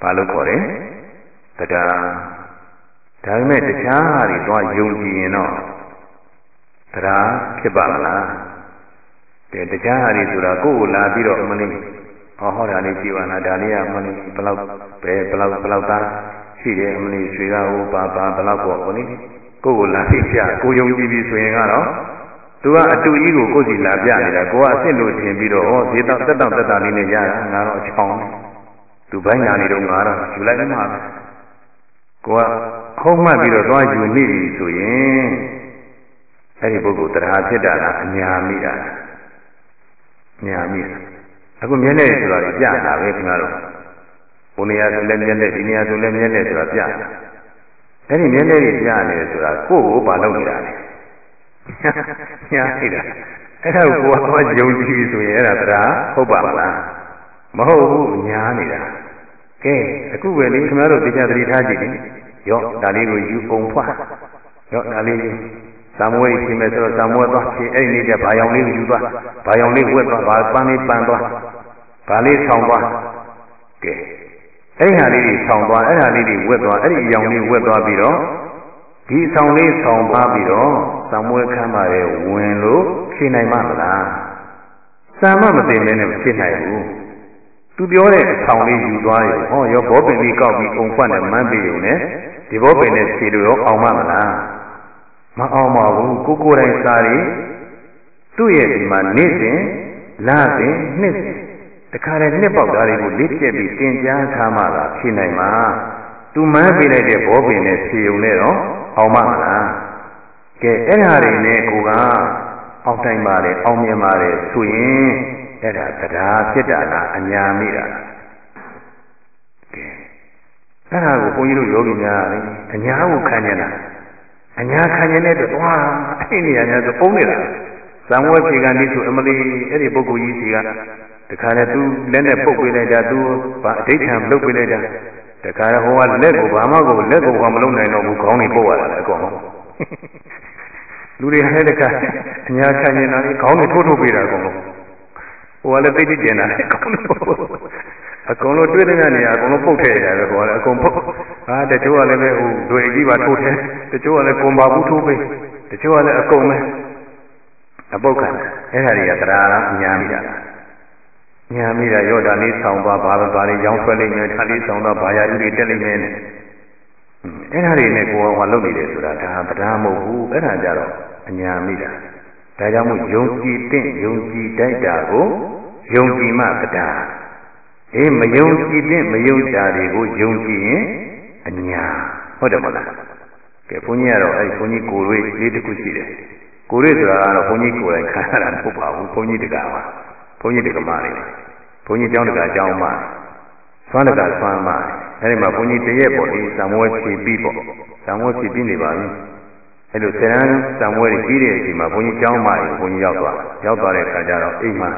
ဘာလို့ခေါ်လဲတရား ဒါပေမဲ့တခြားဟာတွေသွားယုံကြည်ရင်တော့တရားဖြစ်ပါမလားကဲတခြားဟာတွေဆိုတာကိုယ့်ကိုလာပြီးတော့အမလေးဟောဟောတာလေးကြည်ပါလားဒါလေးကအမလေးဘလောက်ပဲဘလောက်ဘလောက်သားရှိတယ်အမလေးရွှေကဟိုပါပါဘလောက်ပေါ့ဟိုလေကိုယ့်ကိုလာပြီးပြကိုယုံကြည်ပြီဆိုရင်ကတော့သူကအတူကြီးကိုကိုယ်စီလာပြနေတာကိုကအစ်စ်လို့ထင်ပြီးတော့ဟောဈေးတော့တက်တော့တက်တာလေးနဲ့ရတာငါတော့အချောင်းသူဘိုင်းညာနေတော့ငါတော့ယူလိုက်မှကိုက ခုံးမှတ်ပြီးတော့သွားယူနေပြီဆိုရင်အဲ့ဒီပုဂ္ဂိုလ်တရားဖြစ်တာကအညာမိတာညာမိတာအခုမျက်နှာဆိုတာပြတာပဲခင်ဗျားတို့ဘုနေရာဆိုလည်းမျက်နှာဒီနေရာဆိုလည်းမျက်နှာဆိုတာပြတာအဲ့ဒီမျက်နှာကြီးပြနေတယ်ဆိုတာကိုယ့်ကိုဘာလုပ်နေတာလဲညာနေတာအဲ့ဒါကိုကိုယ်ကယုံကြည်ပြီဆိုရင်အဲ့ဒါတရားဟုတ်ပါမလားမဟုတ်ဘူးညာနေတာကဲအခုပဲလေခင်ဗျားတို့တရားသတိထားကြည့်လေ ရော့ဒါလေးကိုယူပုံဖွာရော့ဒါလေးယူသံမွေးပြင်မယ်ဆိုတော့သံမွေးသွားပြင်အဲ့ဒီနေ့ဘာရောင်လေးကိုယူသွားဘာရောင်လေးဝက်သွားဘာပန်းလေးပန်းသွားဘာလေးဆောင်သွားကဲအဲ့ဒီဟာလေးတွေဆောင်သွားအဲ့ဒါလေးတွေဝက်သွားအဲ့ဒီအရောင်လေးဝက်သွားပြီးတော့ဒီဆောင်လေးဆောင်သွားပြီးတော့သံမွေးခမ်းပါရဲ့ဝင်လို့ဖြေနိုင်မှာမလားစာမမသိမင်းနဲ့မဖြစ်နိုင်ဘူး သူပြောတဲ့အဆောင်လေးယူသွားရင်ဟောရောဘောပင်လေးကောက်ပြီးအုံဖွက်နဲ့မန်းပြီးုံနဲ့ဒီဘောပင်နဲ့ခြေလို့ရောအောင်မမလားမအောင်ပါဘူးကိုကိုယ်တိုင်စားရီသူ့ရဲ့ဒီမှာနေ့စဉ်လစဉ်နှစ်စဉ်တခါတည်းနှစ်ပေါက်သားတွေကိုလက်ကျက်ပြီးတင်ကြားထားမှသာဖြေနိုင်မှာသူမန်းပေးလိုက်တဲ့ဘောပင်နဲ့ခြေုံနဲ့တော့အောင်မမလားကဲအဲ့ဟာတွေနဲ့ကိုကအောင်တိုင်ပါတယ်အောင်မြင်ပါတယ်ဆိုရင် အဲ့ဒါတရားဖြစ်တာလားအညာမိတာလားကဲအဲ့ဒါကိုဘုန်းကြီးတို့ယောဂီများလေအညာကိုခံနေတာအညာခံနေတဲ့တော့သွားအဲ့ဒီနေရာများဆိုပုံနေတာဇံဝဲဖြေကနေဆိုအမလီအဲ့ဒီပုဂ္ဂိုလ်ကြီးစီကတခါနဲ့သူလက်နဲ့ပုတ်ပေးလိုက်တာသူဘာအဋိဌံလုပ်ပေးလိုက်တာတခါဟိုကလက်ကိုဘာမှကိုလက်ကိုဘာမလုပ်နိုင်တော့ဘူးခေါင်းကြီးပုတ်ရတာလေအကုန်လုံးလူတွေဟဲ့တခါအညာခံနေတာလေခေါင်းကြီးထိုးထိုးပေးတာအကုန်လုံး ဟိုကလည်းသိသိကျင်တာလေအကုန်လုံးအကုန်လုံးတွေ့တဲ့နေရာအကုန်လုံးပုတ်ထည့်ရတယ်ဟိုကလည်းအကုန်ပုတ်ဟာတချို့ကလည်းပဲဟိုတွေကြီးပါထိုးတယ်တချို့ကလည်းကွန်ပါဘူးထိုးပေးတချို့ကလည်းအကုန်ပဲအပုတ်ခံအဲ့ဒါတွေကတရားလားညာမိတာလားညာမိတာရောဒါလေးဆောင်သွားဘာဘာလေးရောင်းဆွဲလိုက်မယ်ဒါလေးဆောင်သွားဘာယာဥတွေတက်လိုက်မယ်နဲ့အဲ့ဒါတွေနဲ့ကိုယ်ကဟောလုပ်နေတယ်ဆိုတာဒါတရားမဟုတ်ဘူးအဲ့ဒါကြတော့အညာမိတာ ဒါကြောင့်မို့ယုံကြည်တဲ့ယုံကြည်တိုက်တာကိုယုံကြည်မှတရားအေးမယုံကြည်တဲ့မယုံကြတွေကိုယုံကြည်ရင်အညာဟုတ်တယ်မလားကဲဘုန်းကြီးကတော့အဲ့ဘုန်းကြီးကိုယ်လေးလေးတစ်ခုရှိတယ်ကိုယ်လေးဆိုတာကတော့ဘုန်းကြီးကိုယ်တိုင်ခံရတာမဟုတ်ပါဘူးဘုန်းကြီးတကားပါဘုန်းကြီးတက္ကမလေးဘုန်းကြီးကျောင်းတကားကျောင်းမှာဆွမ်းတကားဆွမ်းမှာအဲဒီမှာဘုန်းကြီးတရက်ပေါ့ဒီသံဝဲဖြည့်ပြီးပေါ့သံဝဲဖြည့်ပြီးနေပါပြီ အဲလိုဆယ်ရန်သံဝဲကြီးပြီးတဲ့အချိန်မှာဘုန်းကြီးကျောင်းမှာဘုန်းကြီးရောက်သွားရောက်သွားတဲ့အခါကျတော့အိမ်မှာ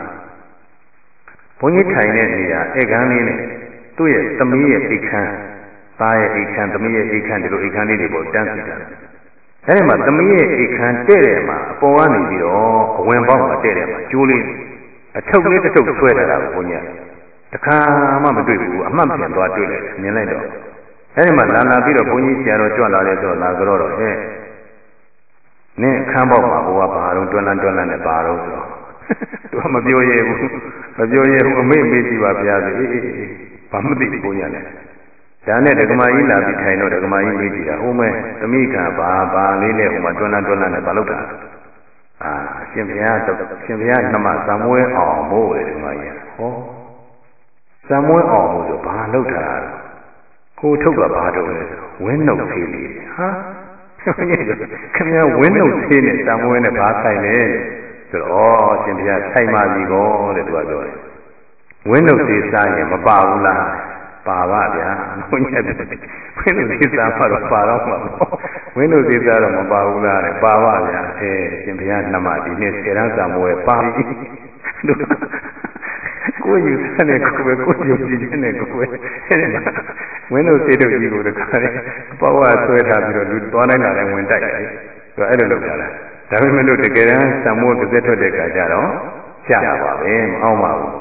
ဘုန်းကြီးထိုင်တဲ့နေရာဧကန်းလေးနဲ့သူ့ရဲ့သမီးရဲ့အိတ်ခမ်းသားရဲ့အိတ်ခမ်းသမီးရဲ့အိတ်ခမ်းဒီလိုအိတ်ခမ်းလေးတွေပေါ့တန်းစီတာအဲဒီမှာသမီးရဲ့အိတ်ခမ်းတဲ့တဲ့မှာအပေါ်ကနေပြီးတော့အဝင်ပေါက်မှာတဲ့တဲ့မှာကျိုးလေးအထုပ်လေးတစ်ထုပ်ဆွဲထားတာကိုဘုန်းကြီးတခါမှမတွေ့ဘူးအမှတ်ပြန်သွားတွေ့လိုက်မြင်လိုက်တော့အဲဒီမှာလာလာပြီးတော့ဘုန်းကြီးဆရာတော်ကြွလာတယ်ဆိုတော့လာကြတော့တော့ဟဲ့ နင်းအခန်းပေါက်မှာဟိုကဘာတော့တွန်းလန်းတွန်းလန်းနဲ့ပါတော့ဆိုတော့သူကမပြောရဘူးမပြောရဘူးအမေမေးကြည့်ပါဗျာဆိုအေးအေးအေးဘာမှမသိဘူးဘုန်းကြီးလည်းဒါနဲ့ဒကမာကြီးလာပြီးထိုင်တော့ဒကမာကြီးမေးကြည့်တာဟိုမဲသမိကဘာဘာလေးနဲ့ဟိုမှာတွန်းလန်းတွန်းလန်းနဲ့ဘာလုပ်တာအာရှင်ဘုရားရှင်ဘုရားနှမသံမွေးအောင်မို့တယ်ဒကမာကြီးဟောသံမွေးအောင်မို့ဆိုဘာလုပ်တာကိုထုတ်တာဘာတော့လဲဝင်းနှုတ်သေးလေးဟာ ခင်ဗျာဝင်းနှုတ်သေးနဲ့သံမွေးနဲ့ဘာဆိုင်လဲဆိုတော့ရှင်ဘုရားဆိုင်ပါပြီကောတဲ့သူကပြောတယ်ဝင်းနှုတ်သေးစားရင်မပါဘူးလားပါပါဗျာဘုန်းကြီးကဝင်းတို့သေးစားပါတော့ပါတော့မှာပေါ့ဝင်းတို့သေးစားတော့မပါဘူးလားတဲ့ပါပါဗျာအဲရှင်ဘုရားနှမဒီနေ့စေရန်စာမွေပါပြီ ကိုယ်ယူဆတဲ့ကိုယ်ပဲကိုယ်ယူကြည့်တဲ့ကိုယ်ပဲအဲဒီမှာဝင်းတို့သေးတို့ကြီးကိုတခါလေပေါ့ဝါဆွဲထားပြီးတော့လူသွားနိုင်တာလည်းဝင်တိုက်တယ်ဆိုတော့အဲ့လိုလုပ်တာလားဒါပေမဲ့လို့တကယ်တမ်းစံမိုးတစ်သက်ထွက်တဲ့အခါကျတော့ရှားပါပဲမအောင်ပါဘူး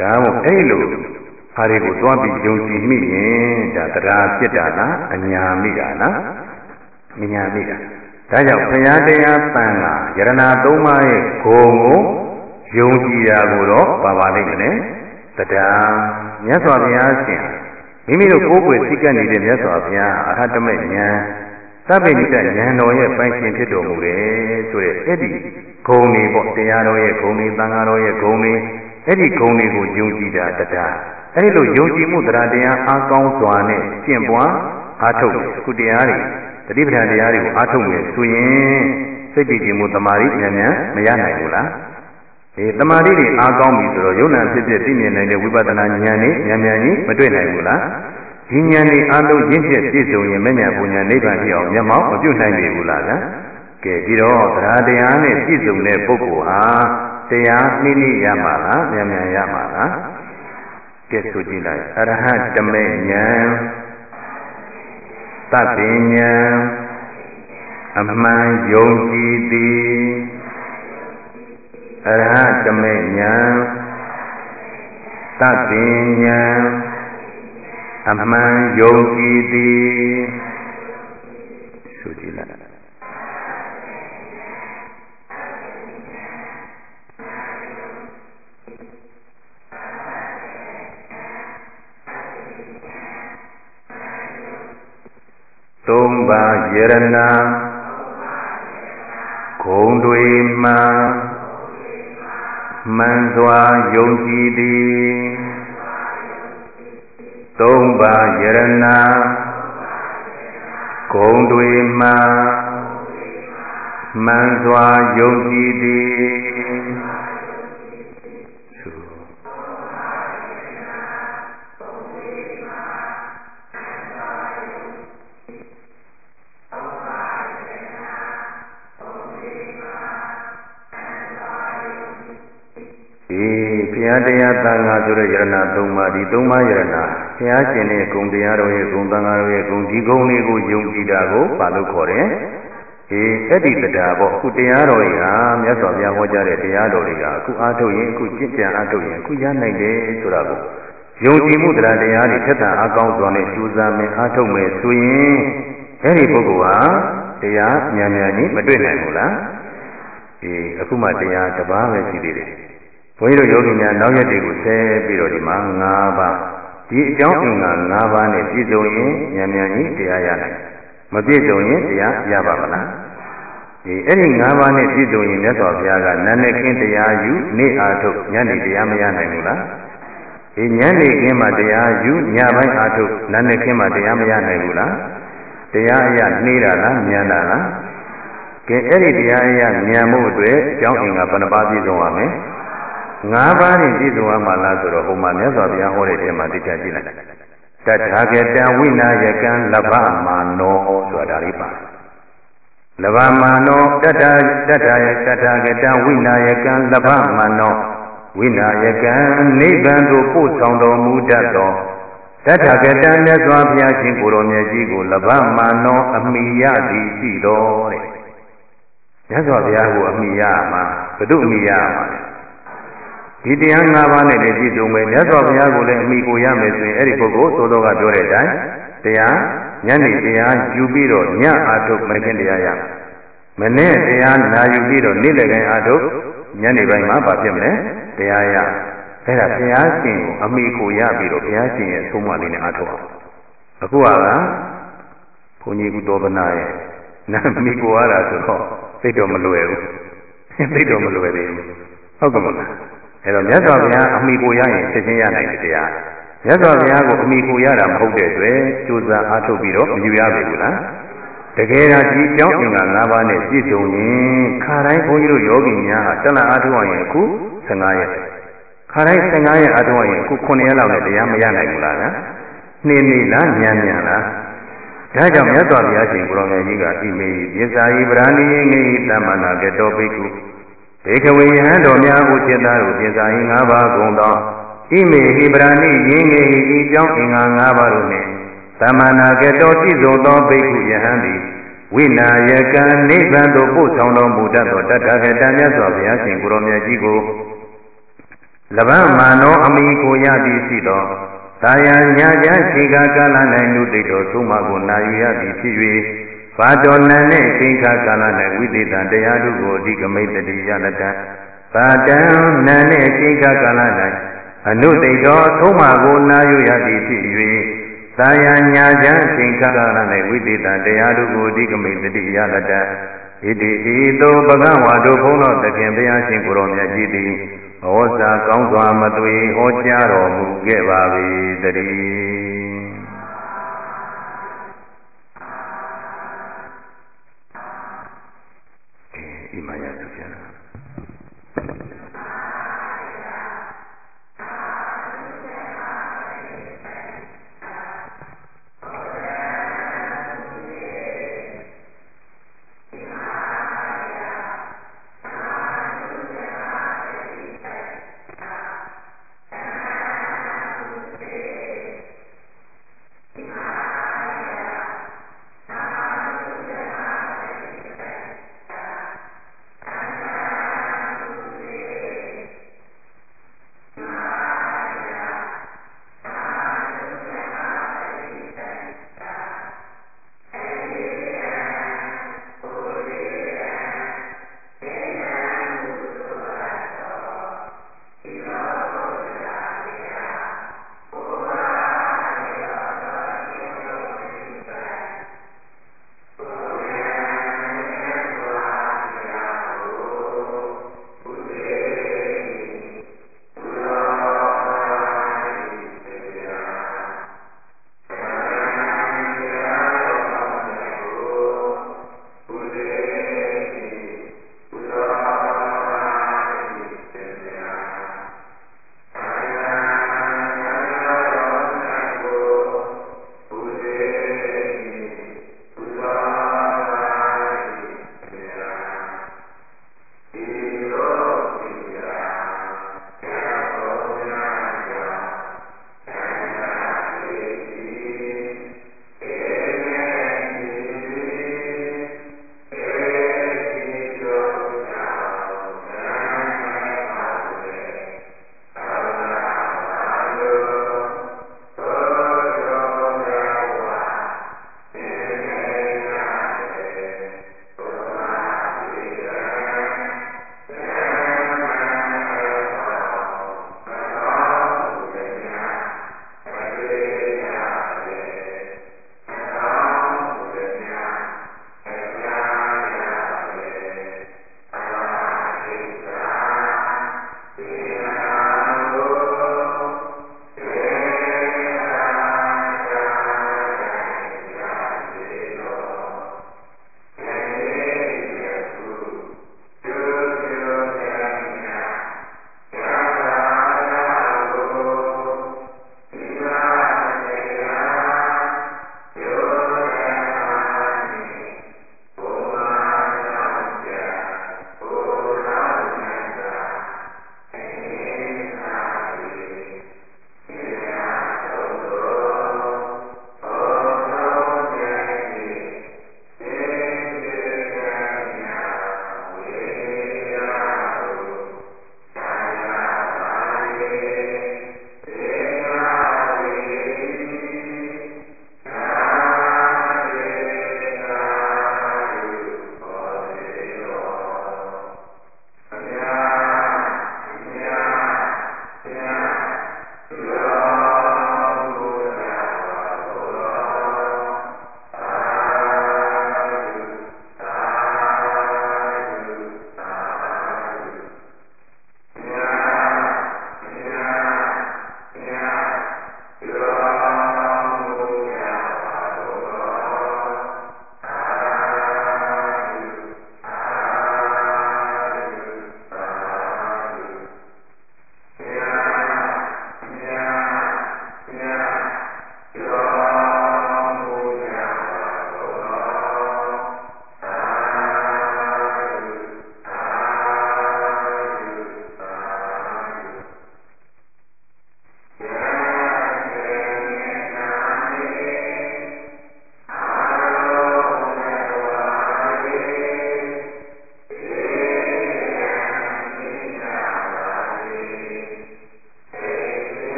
ဒါမှမဟုတ်အဲ့လိုဟာတွေကိုတွားပြီးယုံကြည်မိရင်ဒါတရားဖြစ်တာလားအညာမိတာလားမညာမိတာဒါကြောင့်ဘုရားတရားတန်ခါယရနာသုံးပါးရဲ့ဂုံကို ယုံကြည်တာကိုတော့ပါပါလိမ့်မယ်တရားမြတ်စွာဘုရားရှင်မိမိတို့ကိုယ်ကိုယ်သိကပ်နေတဲ့မြတ်စွာဘုရားအရဟတမေဉာဏ်သဗ္ဗညိတဉာဏ်တော်ရဲ့ပိုင်ရှင်ဖြစ်တော်မူတယ်ဆိုတဲ့အဲ့ဒီဂုံတွေပေါ့တရားတော်ရဲ့ဂုံတွေသံဃာတော်ရဲ့ဂုံတွေအဲ့ဒီဂုံတွေကိုယုံကြည်တာတရားအဲဒီလိုယုံကြည်မှုတရားတရားအားကောင်းစွာနဲ့ကျင့်ပွားအားထုတ်အခုတရားတွေတတိပဌာန်တရားတွေကိုအားထုတ်မယ်ဆိုရင်စိတ်တည်ကြည်မှုတမာရီဉာဏ်ဉာဏ်မရနိုင်ဘူးလား အေးတမာရီတွေအားကောင်းပြီဆိုတော့ယုံနာဖြစ်ဖြစ်သိမြင်နိုင်တဲ့ဝိပဿနာဉာဏ်နဲ့ဉာဏ်ဉာဏ်ကြီးမတွေ့နိုင်ဘူးလားဒီဉာဏ်တွေအားလုံးရင့်ကျက်ပြည့်စုံရင်မဉ္ဇဉ်ပူဉ္ဇဉ်နိဗ္ဗာန်ဖြစ်အောင်မျက်မှောက်မပြုတ်နိုင်ပြီဘူးလားဗျာကဲဒီတော့တရားတရားနဲ့ပြည့်စုံတဲ့ပုဂ္ဂိုလ်ဟာတရားနှိမ့်နှိမ့်ရမှာလားဉာဏ်ဉာဏ်ရမှာလားကဲဆိုကြည့်လိုက်အရဟတမေဉာဏ်သဗ္ဗဉာဏ်အမှန်ယုံကြည်သည် အရဟတမေဉာဏ်သဗ္ဗဉာဏ်အမှန်ယုံကြည်သည်ဆိုကြည့်လိုက်သုံးပါးယရနာဂုံတွေမှ မှန်စွာယုံကြည်သည်သုံးပါးယရနာဂုံတွေမှမှန်စွာယုံကြည်သည် ရားတရားသံဃာဆိုတဲ့ယရဏသုံးပါးဒီသုံးပါးယရဏဘုရားရှင်ရဲ့ဂုဏ်တရားတော်ရဲ့ဂုဏ်သံဃာတော်ရဲ့ဂုဏ်ဒီဂုဏ်လေးကိုယုံကြည်တာကိုပါလို့ခေါ်တယ်။အေးအဲ့ဒီတရားပေါ့အခုတရားတော်ကြီးဟာမြတ်စွာဘုရားဟောကြားတဲ့တရားတော်တွေကအခုအားထုတ်ရင်အခုကြင်ကြံအားထုတ်ရင်အခုရနိုင်တယ်ဆိုတာကိုယယုံကြည်မှုတရားတရားတွေထက်သန်အကောင်းစွာနဲ့ကြိုးစားမယ်အားထုတ်မယ်ဆိုရင်အဲ့ဒီပုဂ္ဂိုလ်ဟာတရားမြန်မြန်ကြီးမတွေ့နိုင်ဘူးလားဒီအခုမှတရားတစ်ပါးပဲရှိသေးတယ် ဘုန်းကြီးတို့ယောဂီများနောက်ရက်တွေကိုဆဲပြီးတော့ဒီမှာ၅ပါးဒီအကြောင်းအင်္ဂါ၅ပါးနဲ့ပြည့်စုံရင်ဉာဏ်ဉာဏ်ကြီးတရားရနိုင်မပြည့်စုံရင်တရားရပါမလားဒီအဲ့ဒီ၅ပါးနဲ့ပြည့်စုံရင်မြတ်စွာဘုရားကနာနဲ့ခင်းတရားယူနေ့အားထုတ်ညနေတရားမရနိုင်ဘူးလားဒီညနေခင်းမှာတရားယူညပိုင်းအားထုတ်နာနဲ့ခင်းမှာတရားမရနိုင်ဘူးလားတရားအရနှေးတာလားမြန်တာလားကဲအဲ့ဒီတရားအရမြန်မှုအတွက်အကြောင်းအင်္ဂါဘယ်နှပါးပြည့်စုံရမလဲ ငါးပါးနဲ့ပြည့်စုံရမှာလားဆိုတော့ဟိုမှာမြတ်စွာဘုရားဟောတဲ့ထဲမှာသိချကြည့်လိုက်တထာဂတံဝိနာယကံလဗ္ဗမာနောဆိုတာဒါလေးပါလဗ္ဗမာနောတတတတယတထာဂတံဝိနာယကံလဗ္ဗမာနောဝိနာယကံနိဗ္ဗာန်သို့ပို့ဆောင်တော်မူတတ်သောတထာဂတံမြတ်စွာဘုရားရှင်ကိုယ်တော်မြတ်ကြီးကိုလဗ္ဗမာနောအမိယသည်ရှိတော်တဲ့မြတ်စွာဘုရားကိုအမိယမှာဘု து အမိယမှာလဲ ဒီတရား၅ပါးနဲ့လည်းပြည့်စုံမယ်မြတ်စွာဘုရားကိုလည်းအမိကိုရမယ်ဆိုရင်အဲ့ဒီပုဂ္ဂိုလ်သို့တော်ကပြောတဲ့အတိုင်းတရားညနေတရားယူပြီးတော့ညအာထုတ်မခင်တရားရမနေ့တရားနာယူပြီးတော့နေ့လည်ပိုင်းအာထုတ်ညနေပိုင်းမှာဗာဖြစ်မလဲတရားရအဲ့ဒါဘုရားရှင်ကိုအမိကိုရပြီးတော့ဘုရားရှင်ရဲ့သုံးမလေးနဲ့အာထုတ်အောင်အခုကဘုန်းကြီးကုသောဗနာရဲ့နာမိကိုရတာဆိုတော့သိတော့မလွယ်ဘူးသိတော့မလွယ်သေးဘူးဟုတ်ကဲ့မလား အဲတော့မြတ်စွာဘုရားအမိကိုရရင်သိချင်းရနိုင်တဲ့တရားမြတ်စွာဘုရားကိုအမိကိုရတာမဟုတ်တဲ့အတွက်ကြိုးစားအားထုတ်ပြီးတော့မယူရပါဘူးလားတကယ်တော့ဒီကြောင်းအင်္ဂါ၅ပါးနဲ့ပြည့်စုံရင်ခါတိုင်းဘုန်းကြီးတို့ယောဂီများဟာတလအားထုတ်ရင်အခု15ရက်ခါတိုင်း15ရက်အားထုတ်ရင်အခု9ရက်လောက်နဲ့တရားမရနိုင်ဘူးလားနော်နှင်းနေလားညံညံလားဒါကြောင့်မြတ်စွာဘုရားရှင်ကိုရောင်ငယ်ကြီးကဣမေပိစာယိဗရာဏိယေငေဟိတမ္မနာကတောဘိက္ခု ဘေကဝေယဟံတော်များဟုจิตသားတို့ပြင်စာဟိ၅ပါးကုန်သောဣမေဟိပရာဏိယင်းငယ်ဤကြောင့်အင်္ဂါ၅ပါးတို့နှင့်သမဏကတောတိစုံသောဘိက္ခုယဟံသည်ဝိနာယကံနိဗ္ဗာန်သို့ပို့ဆောင်တော်မူတတ်သောတတ္ထကတမြတ်စွာဘုရားရှင်ကိုရောမြတ်ကြီးကိုလဗ္ဗမာနောအမိကိုရသည်ရှိသောသာယညာချခြေကကာလ၌လူတိတ်တော်သုံးပါးကိုနာယူရသည်ဖြစ်၍ ဘာတော်နံနှင့်ချိန်ခါကာလ၌ဝိသေသတရားတို့ကိုအဓိကမိတ်တိယလတံဘာတံနံနှင့်ချိန်ခါကာလ၌အနုတိတ်တော်သုံးပါးကိုနာယူရသည်ဖြစ်၍သာယညာချချိန်ခါကာလ၌ဝိသေသတရားတို့ကိုအဓိကမိတ်တိယလတံဣတိဤသို့ဘဂဝါတို့ဘုန်းတော်သခင်ဘုရားရှင်ကိုရောမြတ်ကြီးသည်ဟောစာကောင်းစွာမသွေဟောကြားတော်မူခဲ့ပါ၏တည်း